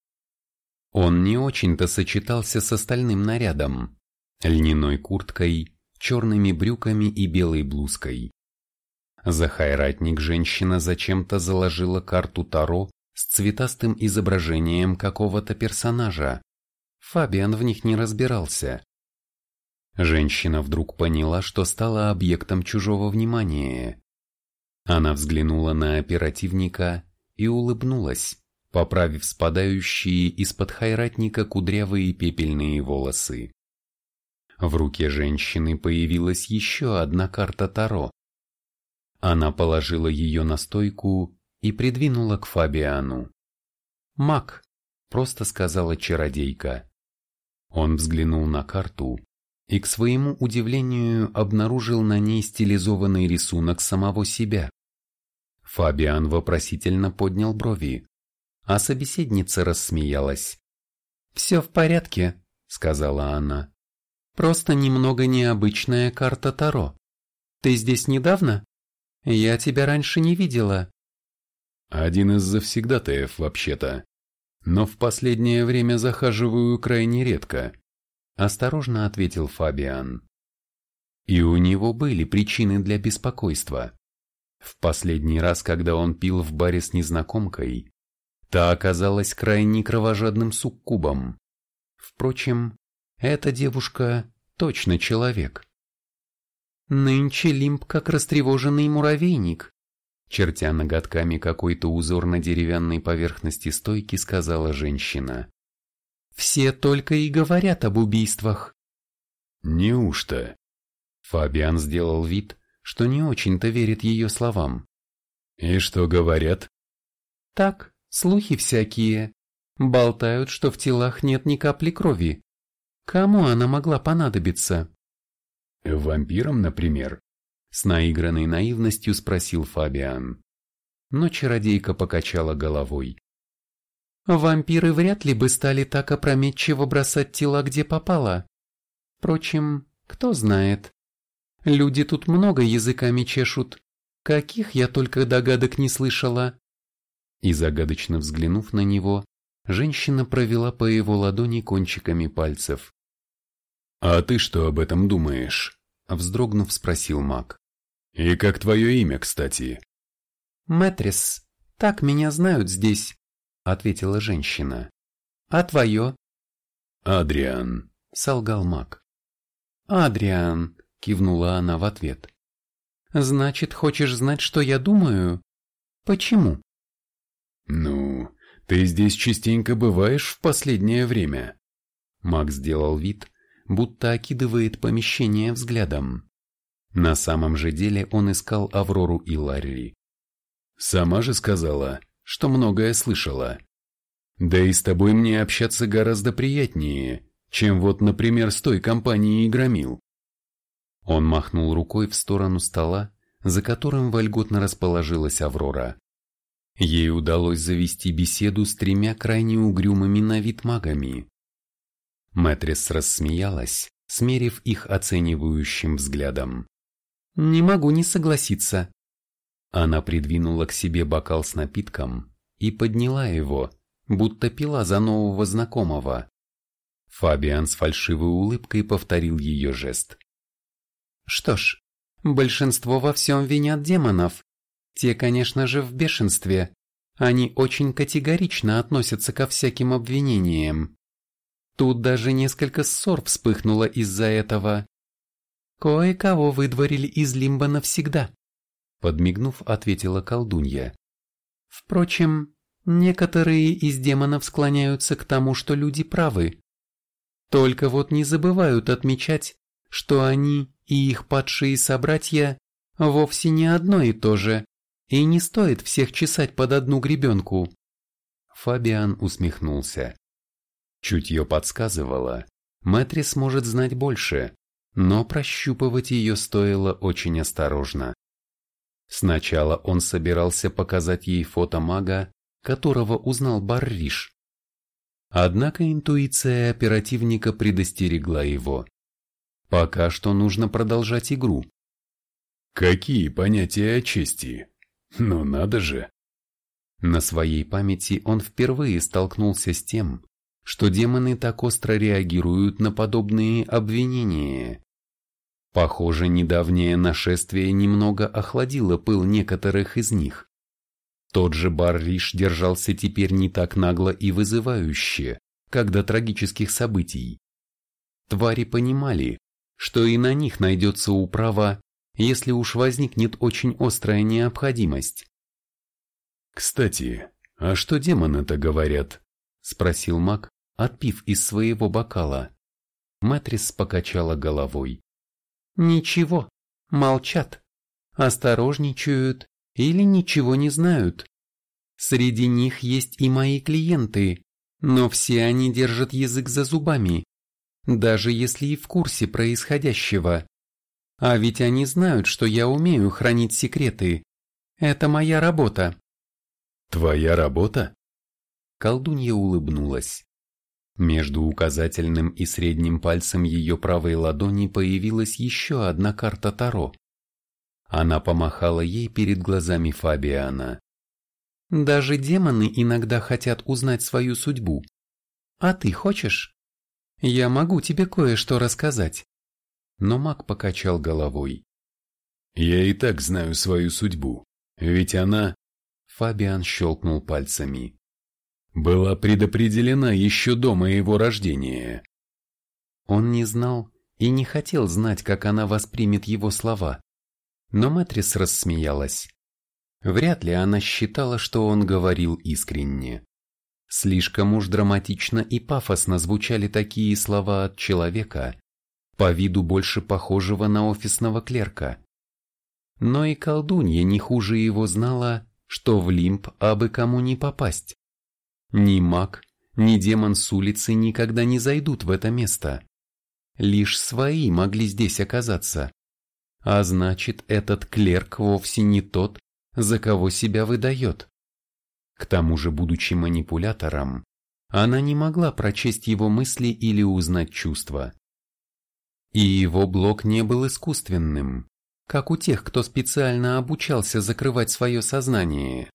Он не очень-то сочетался с остальным нарядом. Льняной курткой, черными брюками и белой блузкой. За хайратник женщина зачем-то заложила карту Таро с цветастым изображением какого-то персонажа. Фабиан в них не разбирался. Женщина вдруг поняла, что стала объектом чужого внимания. Она взглянула на оперативника и улыбнулась, поправив спадающие из-под хайратника кудрявые пепельные волосы. В руке женщины появилась еще одна карта Таро. Она положила ее на стойку и придвинула к Фабиану. «Маг», — просто сказала чародейка. Он взглянул на карту и, к своему удивлению, обнаружил на ней стилизованный рисунок самого себя. Фабиан вопросительно поднял брови, а собеседница рассмеялась. «Все в порядке», — сказала она. «Просто немного необычная карта Таро. Ты здесь недавно? Я тебя раньше не видела». «Один из завсегдатаев, вообще-то», но в последнее время захаживаю крайне редко», – осторожно ответил Фабиан. И у него были причины для беспокойства. В последний раз, когда он пил в баре с незнакомкой, та оказалась крайне кровожадным суккубом. Впрочем, эта девушка точно человек. Нынче Лимб как растревоженный муравейник, Чертя ноготками какой-то узор на деревянной поверхности стойки, сказала женщина. «Все только и говорят об убийствах». «Неужто?» Фабиан сделал вид, что не очень-то верит ее словам. «И что говорят?» «Так, слухи всякие. Болтают, что в телах нет ни капли крови. Кому она могла понадобиться?» «Вампирам, например?» С наигранной наивностью спросил Фабиан. Но чародейка покачала головой. Вампиры вряд ли бы стали так опрометчиво бросать тела где попало. Впрочем, кто знает. Люди тут много языками чешут. Каких я только догадок не слышала. И загадочно взглянув на него, женщина провела по его ладони кончиками пальцев. «А ты что об этом думаешь?» – вздрогнув, спросил маг. «И как твое имя, кстати?» «Мэтрис, так меня знают здесь», — ответила женщина. «А твое?» «Адриан», — солгал маг. «Адриан», — кивнула она в ответ. «Значит, хочешь знать, что я думаю? Почему?» «Ну, ты здесь частенько бываешь в последнее время?» Маг сделал вид, будто окидывает помещение взглядом. На самом же деле он искал Аврору и Ларри. «Сама же сказала, что многое слышала. Да и с тобой мне общаться гораздо приятнее, чем вот, например, с той компанией Громил». Он махнул рукой в сторону стола, за которым вольготно расположилась Аврора. Ей удалось завести беседу с тремя крайне угрюмыми на вид магами. Мэтрис рассмеялась, смерив их оценивающим взглядом. Не могу не согласиться. Она придвинула к себе бокал с напитком и подняла его, будто пила за нового знакомого. Фабиан с фальшивой улыбкой повторил ее жест. Что ж, большинство во всем винят демонов. Те, конечно же, в бешенстве. Они очень категорично относятся ко всяким обвинениям. Тут даже несколько ссор вспыхнуло из-за этого. «Кое-кого выдворили из Лимба навсегда», — подмигнув, ответила колдунья. «Впрочем, Некоторые из демонов склоняются к тому, что люди правы. Только вот не забывают отмечать, что они и их падшие собратья вовсе не одно и то же, и не стоит всех чесать под одну гребенку. Фабиан усмехнулся. Чутье подсказывало, Мэтрис может знать больше, но прощупывать ее стоило очень осторожно. Сначала он собирался показать ей фото мага, которого узнал Барриш. Однако интуиция оперативника предостерегла его. Пока что нужно продолжать игру. Какие понятия о чести? Ну надо же. На своей памяти он впервые столкнулся с тем, что демоны так остро реагируют на подобные обвинения. Похоже, недавнее нашествие немного охладило пыл некоторых из них. Тот же Барриш держался теперь не так нагло и вызывающе, как до трагических событий. Твари понимали, что и на них найдется управа, если уж возникнет очень острая необходимость. «Кстати, а что демоны-то говорят?» – спросил маг, отпив из своего бокала. Матрис покачала головой. «Ничего, молчат, осторожничают или ничего не знают. Среди них есть и мои клиенты, но все они держат язык за зубами, даже если и в курсе происходящего. А ведь они знают, что я умею хранить секреты. Это моя работа. Твоя работа? Колдунья улыбнулась. Между указательным и средним пальцем ее правой ладони появилась еще одна карта Таро. Она помахала ей перед глазами Фабиана. «Даже демоны иногда хотят узнать свою судьбу. А ты хочешь? Я могу тебе кое-что рассказать». Но маг покачал головой. «Я и так знаю свою судьбу, ведь она...» Фабиан щелкнул пальцами. «Была предопределена еще до моего рождения». Он не знал и не хотел знать, как она воспримет его слова. Но Матрис рассмеялась. Вряд ли она считала, что он говорил искренне. Слишком уж драматично и пафосно звучали такие слова от человека, по виду больше похожего на офисного клерка. Но и колдунья не хуже его знала, что в лимб абы кому не попасть. Ни маг, ни демон с улицы никогда не зайдут в это место. Лишь свои могли здесь оказаться. А значит, этот клерк вовсе не тот, за кого себя выдает. К тому же, будучи манипулятором, она не могла прочесть его мысли или узнать чувства. И его блок не был искусственным, как у тех, кто специально обучался закрывать свое сознание.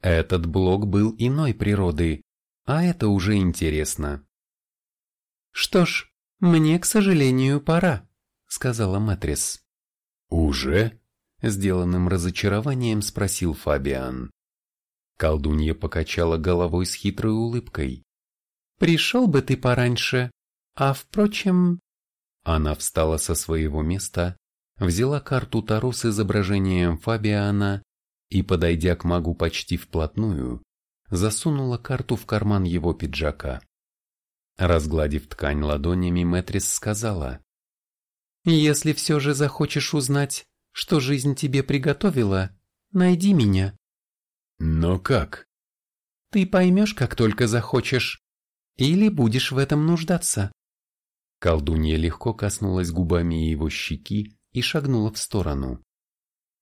Этот блок был иной природы, а это уже интересно. «Что ж, мне, к сожалению, пора», — сказала Матрис. «Уже?» — сделанным разочарованием спросил Фабиан. Колдунья покачала головой с хитрой улыбкой. «Пришел бы ты пораньше, а впрочем...» Она встала со своего места, взяла карту Таро с изображением Фабиана и, подойдя к магу почти вплотную, засунула карту в карман его пиджака. Разгладив ткань ладонями, Мэтрис сказала, «Если все же захочешь узнать, что жизнь тебе приготовила, найди меня». «Но как?» «Ты поймешь, как только захочешь, или будешь в этом нуждаться». Колдунья легко коснулась губами его щеки и шагнула в сторону.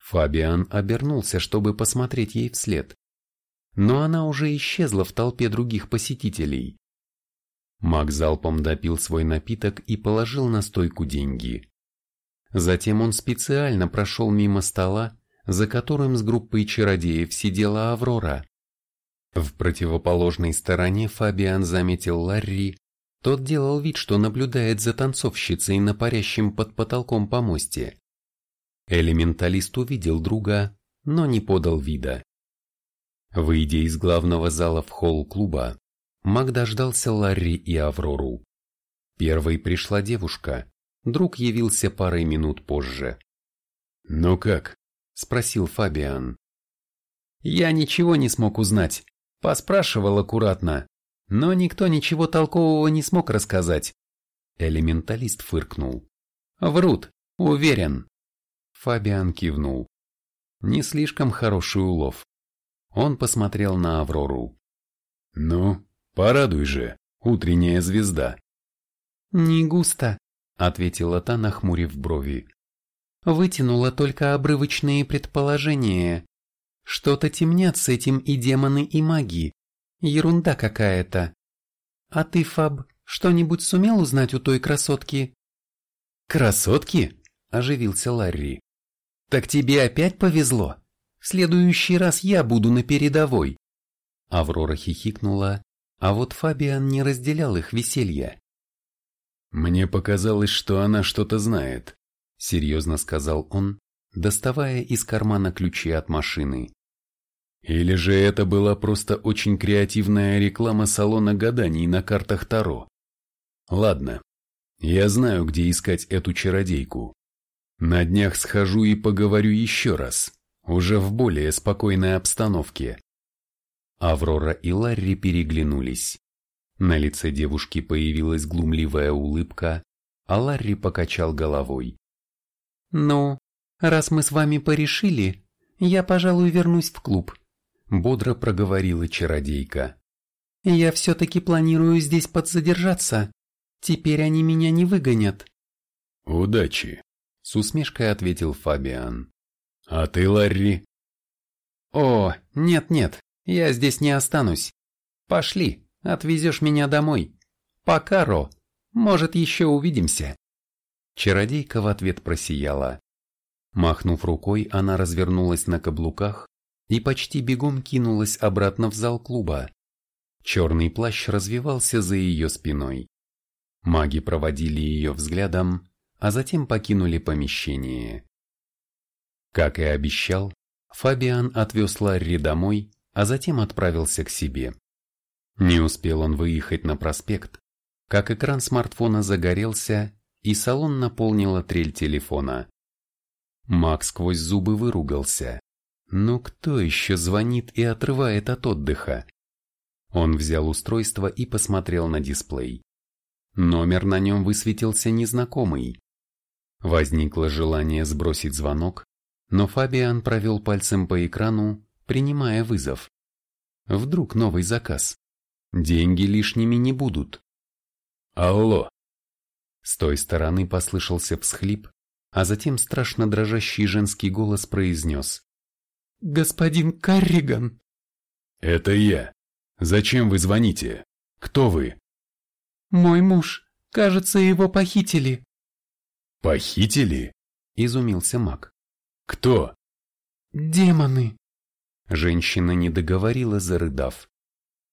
Фабиан обернулся, чтобы посмотреть ей вслед. Но она уже исчезла в толпе других посетителей. Маг залпом допил свой напиток и положил на стойку деньги. Затем он специально прошел мимо стола, за которым с группой чародеев сидела Аврора. В противоположной стороне Фабиан заметил Ларри тот делал вид, что наблюдает за танцовщицей на парящем под потолком помосте. Элементалист увидел друга, но не подал вида. Выйдя из главного зала в холл клуба, Маг дождался Ларри и Аврору. Первой пришла девушка, друг явился парой минут позже. «Ну как?» – спросил Фабиан. «Я ничего не смог узнать. Поспрашивал аккуратно, но никто ничего толкового не смог рассказать. Элементалист фыркнул. Врут, уверен. Фабиан кивнул. Не слишком хороший улов. Он посмотрел на Аврору. «Ну, порадуй же, утренняя звезда». «Не густо», — ответила та, нахмурив брови. «Вытянула только обрывочные предположения. Что-то темнят с этим и демоны, и маги. Ерунда какая-то. А ты, Фаб, что-нибудь сумел узнать у той красотки?» «Красотки?» – оживился Ларри. «Так тебе опять повезло. В следующий раз я буду на передовой». Аврора хихикнула, а вот Фабиан не разделял их веселья. «Мне показалось, что она что-то знает», — серьезно сказал он, доставая из кармана ключи от машины. Или же это была просто очень креативная реклама салона гаданий на картах Таро? Ладно, я знаю, где искать эту чародейку. На днях схожу и поговорю еще раз, уже в более спокойной обстановке. Аврора и Ларри переглянулись. На лице девушки появилась глумливая улыбка, а Ларри покачал головой. «Ну, раз мы с вами порешили, я, пожалуй, вернусь в клуб бодро проговорила чародейка. «Я все-таки планирую здесь подзадержаться. Теперь они меня не выгонят». «Удачи», — с усмешкой ответил Фабиан. «А ты, Ларри?» «О, нет-нет, я здесь не останусь. Пошли, отвезешь меня домой. Пока, Ро. Может, еще увидимся». Чародейка в ответ просияла. Махнув рукой, она развернулась на каблуках и почти бегом кинулась обратно в зал клуба. Черный плащ развивался за ее спиной. Маги проводили ее взглядом, а затем покинули помещение. Как и обещал, Фабиан отвез Ларри домой, а затем отправился к себе. Не успел он выехать на проспект, как экран смартфона загорелся, и салон наполнила трель телефона. Макс сквозь зубы выругался. Но кто еще звонит и отрывает от отдыха? Он взял устройство и посмотрел на дисплей. Номер на нем высветился незнакомый. Возникло желание сбросить звонок, но Фабиан провел пальцем по экрану, принимая вызов. Вдруг новый заказ. Деньги лишними не будут. Алло. С той стороны послышался всхлип, а затем страшно дрожащий женский голос произнес. «Господин Карриган!» «Это я. Зачем вы звоните? Кто вы?» «Мой муж. Кажется, его похитили». «Похитили?» – изумился маг. «Кто?» «Демоны». Женщина не договорила, зарыдав.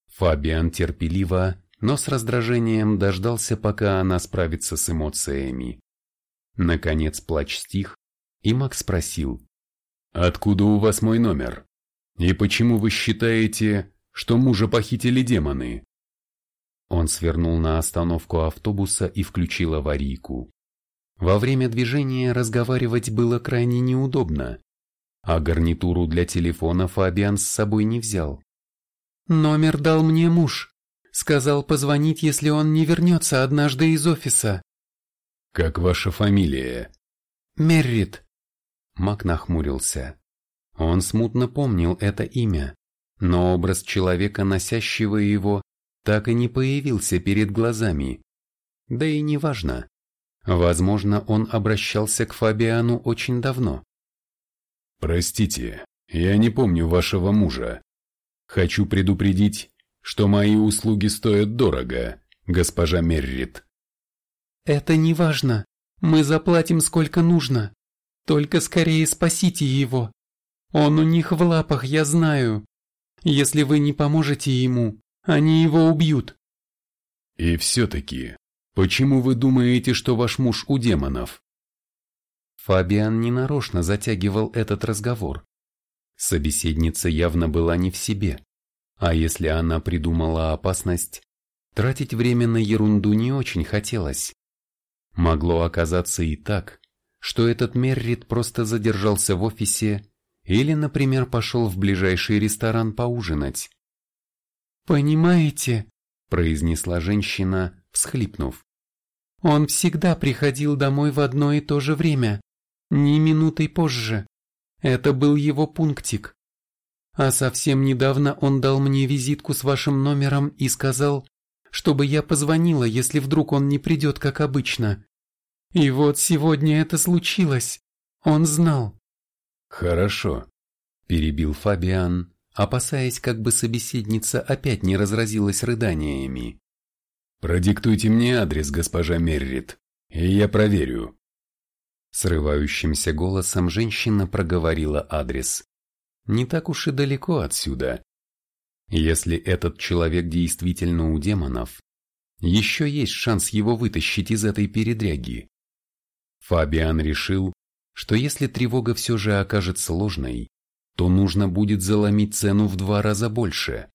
Фабиан терпеливо, но с раздражением дождался, пока она справится с эмоциями. Наконец плач стих, и Мак спросил. Откуда у вас мой номер? И почему вы считаете, что мужа похитили демоны? Он свернул на остановку автобуса и включил аварийку. Во время движения разговаривать было крайне неудобно, а гарнитуру для телефона Фабиан с собой не взял. «Номер дал мне муж. Сказал позвонить, если он не вернется однажды из офиса». «Как ваша фамилия?» «Меррит». Мак нахмурился. Он смутно помнил это имя, но образ человека, носящего его, так и не появился перед глазами. Да и неважно. Возможно, он обращался к Фабиану очень давно. «Простите, я не помню вашего мужа. Хочу предупредить, что мои услуги стоят дорого, госпожа Меррит». «Это не важно. Мы заплатим сколько нужно. Только скорее спасите его. Он у них в лапах, я знаю. Если вы не поможете ему, они его убьют. И все-таки, почему вы думаете, что ваш муж у демонов? Фабиан ненарочно затягивал этот разговор. Собеседница явно была не в себе. А если она придумала опасность, тратить время на ерунду не очень хотелось. Могло оказаться и так, что этот Меррит просто задержался в офисе или, например, пошел в ближайший ресторан поужинать. «Понимаете?» – произнесла женщина, всхлипнув. «Он всегда приходил домой в одно и то же время, ни минутой позже. Это был его пунктик. А совсем недавно он дал мне визитку с вашим номером и сказал, чтобы я позвонила, если вдруг он не придет, как обычно. И вот сегодня это случилось. Он знал. Хорошо, перебил Фабиан, опасаясь, как бы собеседница опять не разразилась рыданиями. «Продиктуйте мне адрес, госпожа Меррит, и я проверю». Срывающимся голосом женщина проговорила адрес. Не так уж и далеко отсюда. Если этот человек действительно у демонов, еще есть шанс его вытащить из этой передряги. Фабиан решил, что если тревога все же окажется ложной, то нужно будет заломить цену в два раза больше.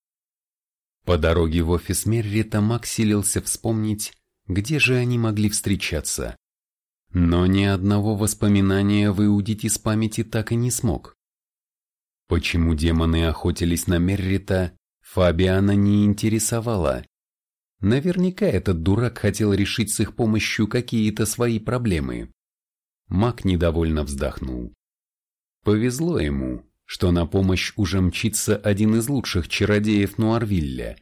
По дороге в офис Меррита Мак силился вспомнить, где же они могли встречаться. Но ни одного воспоминания выудить из памяти так и не смог. Почему демоны охотились на Меррита, Фабиана не интересовало. Наверняка этот дурак хотел решить с их помощью какие-то свои проблемы. Мак недовольно вздохнул. Повезло ему, что на помощь уже мчится один из лучших чародеев Нуарвилля.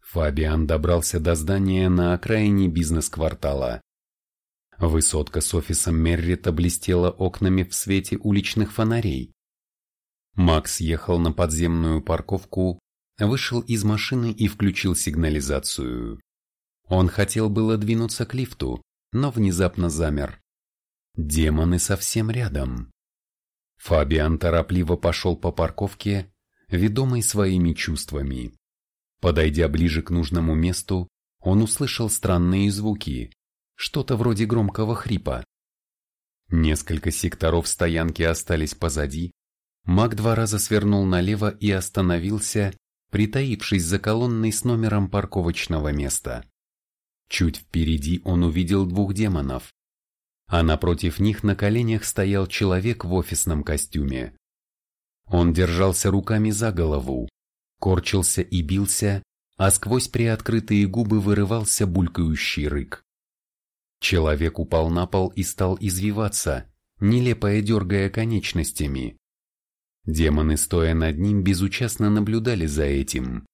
Фабиан добрался до здания на окраине бизнес-квартала. Высотка с офисом Меррита блестела окнами в свете уличных фонарей. Макс ехал на подземную парковку, вышел из машины и включил сигнализацию. Он хотел было двинуться к лифту, но внезапно замер. Демоны совсем рядом. Фабиан торопливо пошел по парковке, ведомый своими чувствами. Подойдя ближе к нужному месту, он услышал странные звуки, что-то вроде громкого хрипа. Несколько секторов стоянки остались позади. Маг два раза свернул налево и остановился, притаившись за колонной с номером парковочного места. Чуть впереди он увидел двух демонов, а напротив них на коленях стоял человек в офисном костюме. Он держался руками за голову, корчился и бился, а сквозь приоткрытые губы вырывался булькающий рык. Человек упал на пол и стал извиваться, нелепо дергая конечностями. Демоны, стоя над ним, безучастно наблюдали за этим.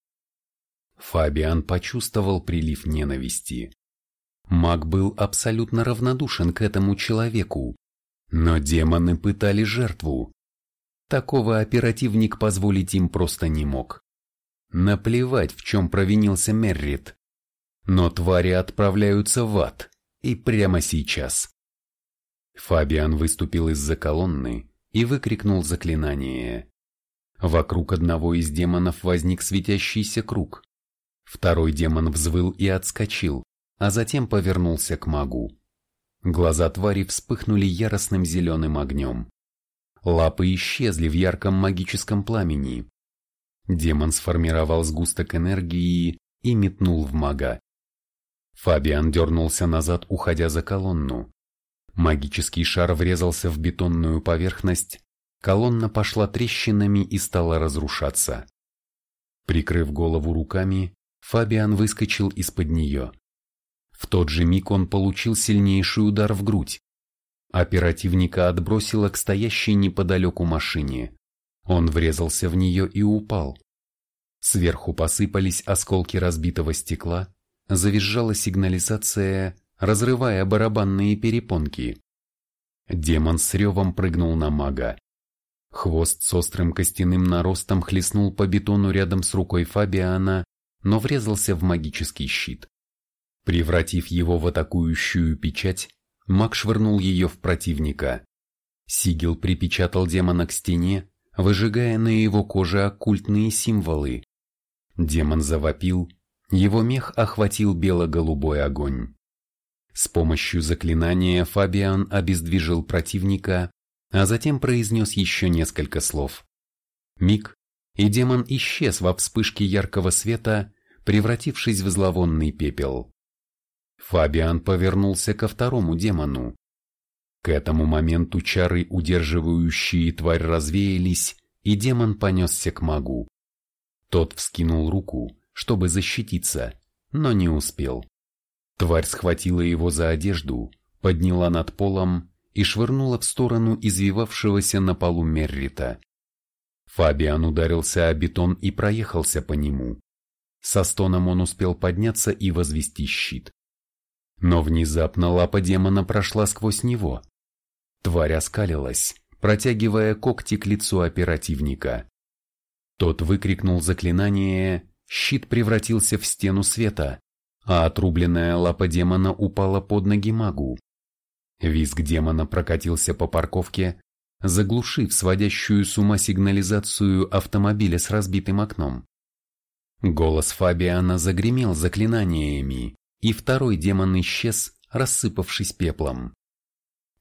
Фабиан почувствовал прилив ненависти. Маг был абсолютно равнодушен к этому человеку, но демоны пытали жертву. Такого оперативник позволить им просто не мог. Наплевать, в чем провинился Меррит. Но твари отправляются в ад, и прямо сейчас. Фабиан выступил из-за колонны и выкрикнул заклинание. Вокруг одного из демонов возник светящийся круг. Второй демон взвыл и отскочил, а затем повернулся к магу. Глаза твари вспыхнули яростным зеленым огнем. Лапы исчезли в ярком магическом пламени. Демон сформировал сгусток энергии и метнул в мага. Фабиан дернулся назад, уходя за колонну. Магический шар врезался в бетонную поверхность, колонна пошла трещинами и стала разрушаться. Прикрыв голову руками, Фабиан выскочил из-под нее. В тот же миг он получил сильнейший удар в грудь. Оперативника отбросило к стоящей неподалеку машине. Он врезался в нее и упал. Сверху посыпались осколки разбитого стекла, завизжала сигнализация, разрывая барабанные перепонки. Демон с ревом прыгнул на мага. Хвост с острым костяным наростом хлестнул по бетону рядом с рукой Фабиана, но врезался в магический щит. Превратив его в атакующую печать, маг швырнул ее в противника. Сигил припечатал демона к стене, выжигая на его коже оккультные символы. Демон завопил, его мех охватил бело-голубой огонь. С помощью заклинания Фабиан обездвижил противника, а затем произнес еще несколько слов. Миг, и демон исчез во вспышке яркого света, превратившись в зловонный пепел. Фабиан повернулся ко второму демону. К этому моменту чары, удерживающие тварь, развеялись, и демон понесся к магу. Тот вскинул руку, чтобы защититься, но не успел. Тварь схватила его за одежду, подняла над полом и швырнула в сторону извивавшегося на полу Меррита. Фабиан ударился о бетон и проехался по нему. Со стоном он успел подняться и возвести щит. Но внезапно лапа демона прошла сквозь него. Тварь оскалилась, протягивая когти к лицу оперативника. Тот выкрикнул заклинание, щит превратился в стену света, а отрубленная лапа демона упала под ноги магу. Визг демона прокатился по парковке, заглушив сводящую с ума сигнализацию автомобиля с разбитым окном. Голос Фабиана загремел заклинаниями, и второй демон исчез, рассыпавшись пеплом.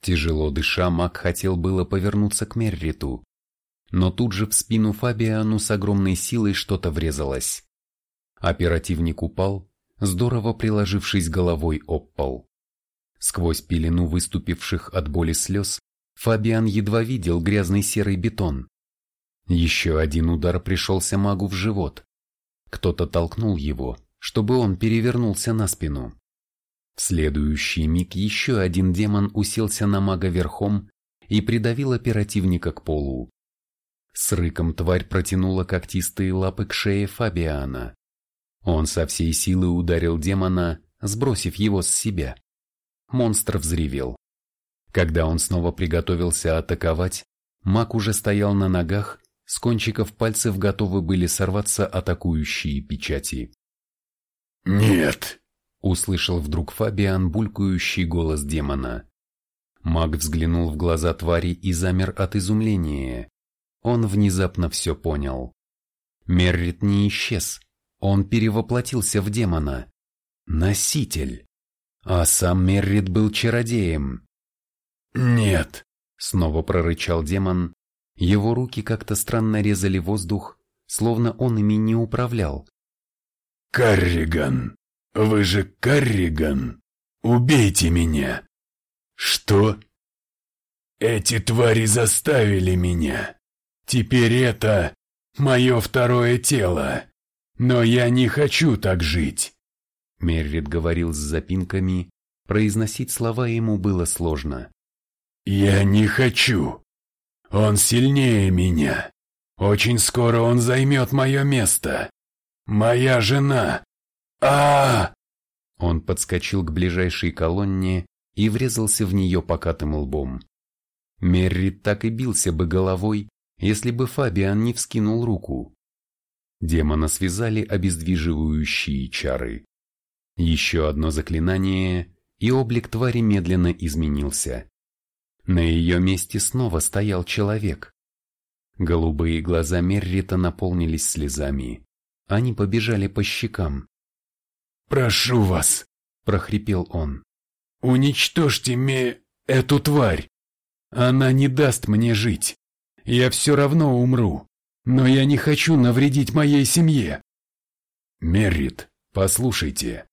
Тяжело дыша, маг хотел было повернуться к Мерриту, но тут же в спину Фабиану с огромной силой что-то врезалось. Оперативник упал, здорово приложившись головой об пол. Сквозь пелену выступивших от боли слез, Фабиан едва видел грязный серый бетон. Еще один удар пришелся магу в живот. Кто-то толкнул его, чтобы он перевернулся на спину. В следующий миг еще один демон уселся на мага верхом и придавил оперативника к полу. С рыком тварь протянула когтистые лапы к шее Фабиана. Он со всей силы ударил демона, сбросив его с себя. Монстр взревел. Когда он снова приготовился атаковать, маг уже стоял на ногах, с кончиков пальцев готовы были сорваться атакующие печати. «Нет!» — услышал вдруг Фабиан булькающий голос демона. Маг взглянул в глаза твари и замер от изумления. Он внезапно все понял. Меррит не исчез, он перевоплотился в демона. Носитель. А сам Меррит был чародеем. «Нет», — снова прорычал демон. Его руки как-то странно резали воздух, словно он ими не управлял. «Карриган! Вы же Карриган! Убейте меня!» «Что?» «Эти твари заставили меня! Теперь это мое второе тело!» «Но я не хочу так жить!» Меррит говорил с запинками, произносить слова ему было сложно. «Я не хочу! Он сильнее меня! Очень скоро он займет мое место! Моя жена! а, Он подскочил к ближайшей колонне и врезался в нее покатым лбом. Меррит так и бился бы головой, если бы Фабиан не вскинул руку. Демона связали обездвиживающие чары. Еще одно заклинание, и облик твари медленно изменился. На ее месте снова стоял человек. Голубые глаза Меррита наполнились слезами. Они побежали по щекам. «Прошу вас!» – прохрипел он. «Уничтожьте мне эту тварь! Она не даст мне жить! Я все равно умру!» Но я не хочу навредить моей семье. Меррит, послушайте.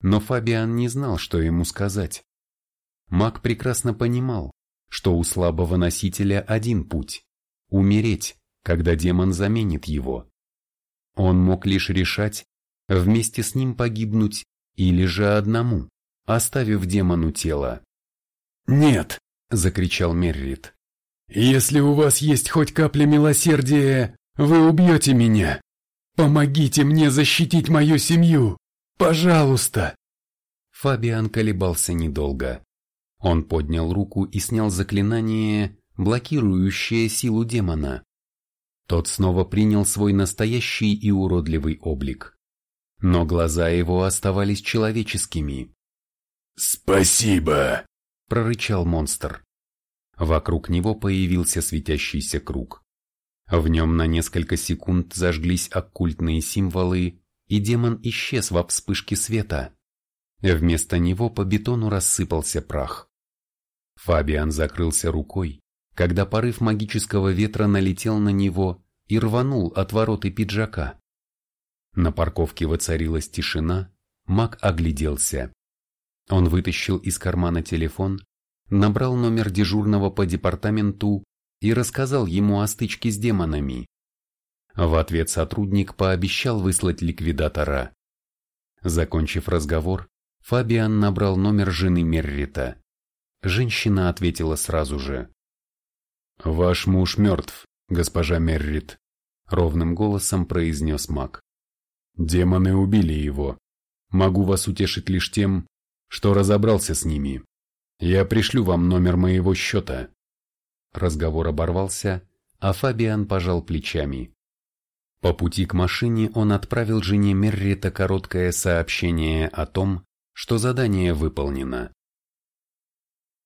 Но Фабиан не знал, что ему сказать. Маг прекрасно понимал, что у слабого носителя один путь – умереть, когда демон заменит его. Он мог лишь решать, вместе с ним погибнуть или же одному, оставив демону тело. «Нет!» – закричал Меррит. «Если у вас есть хоть капля милосердия, вы убьете меня! Помогите мне защитить мою семью! Пожалуйста!» Фабиан колебался недолго. Он поднял руку и снял заклинание, блокирующее силу демона. Тот снова принял свой настоящий и уродливый облик. Но глаза его оставались человеческими. «Спасибо!» – прорычал монстр. Вокруг него появился светящийся круг. В нем на несколько секунд зажглись оккультные символы, и демон исчез во вспышке света. Вместо него по бетону рассыпался прах. Фабиан закрылся рукой, когда порыв магического ветра налетел на него и рванул от вороты пиджака. На парковке воцарилась тишина, маг огляделся. Он вытащил из кармана телефон набрал номер дежурного по департаменту и рассказал ему о стычке с демонами. В ответ сотрудник пообещал выслать ликвидатора. Закончив разговор, Фабиан набрал номер жены Меррита. Женщина ответила сразу же. «Ваш муж мертв, госпожа Меррит», — ровным голосом произнес маг. «Демоны убили его. Могу вас утешить лишь тем, что разобрался с ними. Я пришлю вам номер моего счета». Разговор оборвался, а Фабиан пожал плечами. По пути к машине он отправил жене Меррита короткое сообщение о том, что задание выполнено.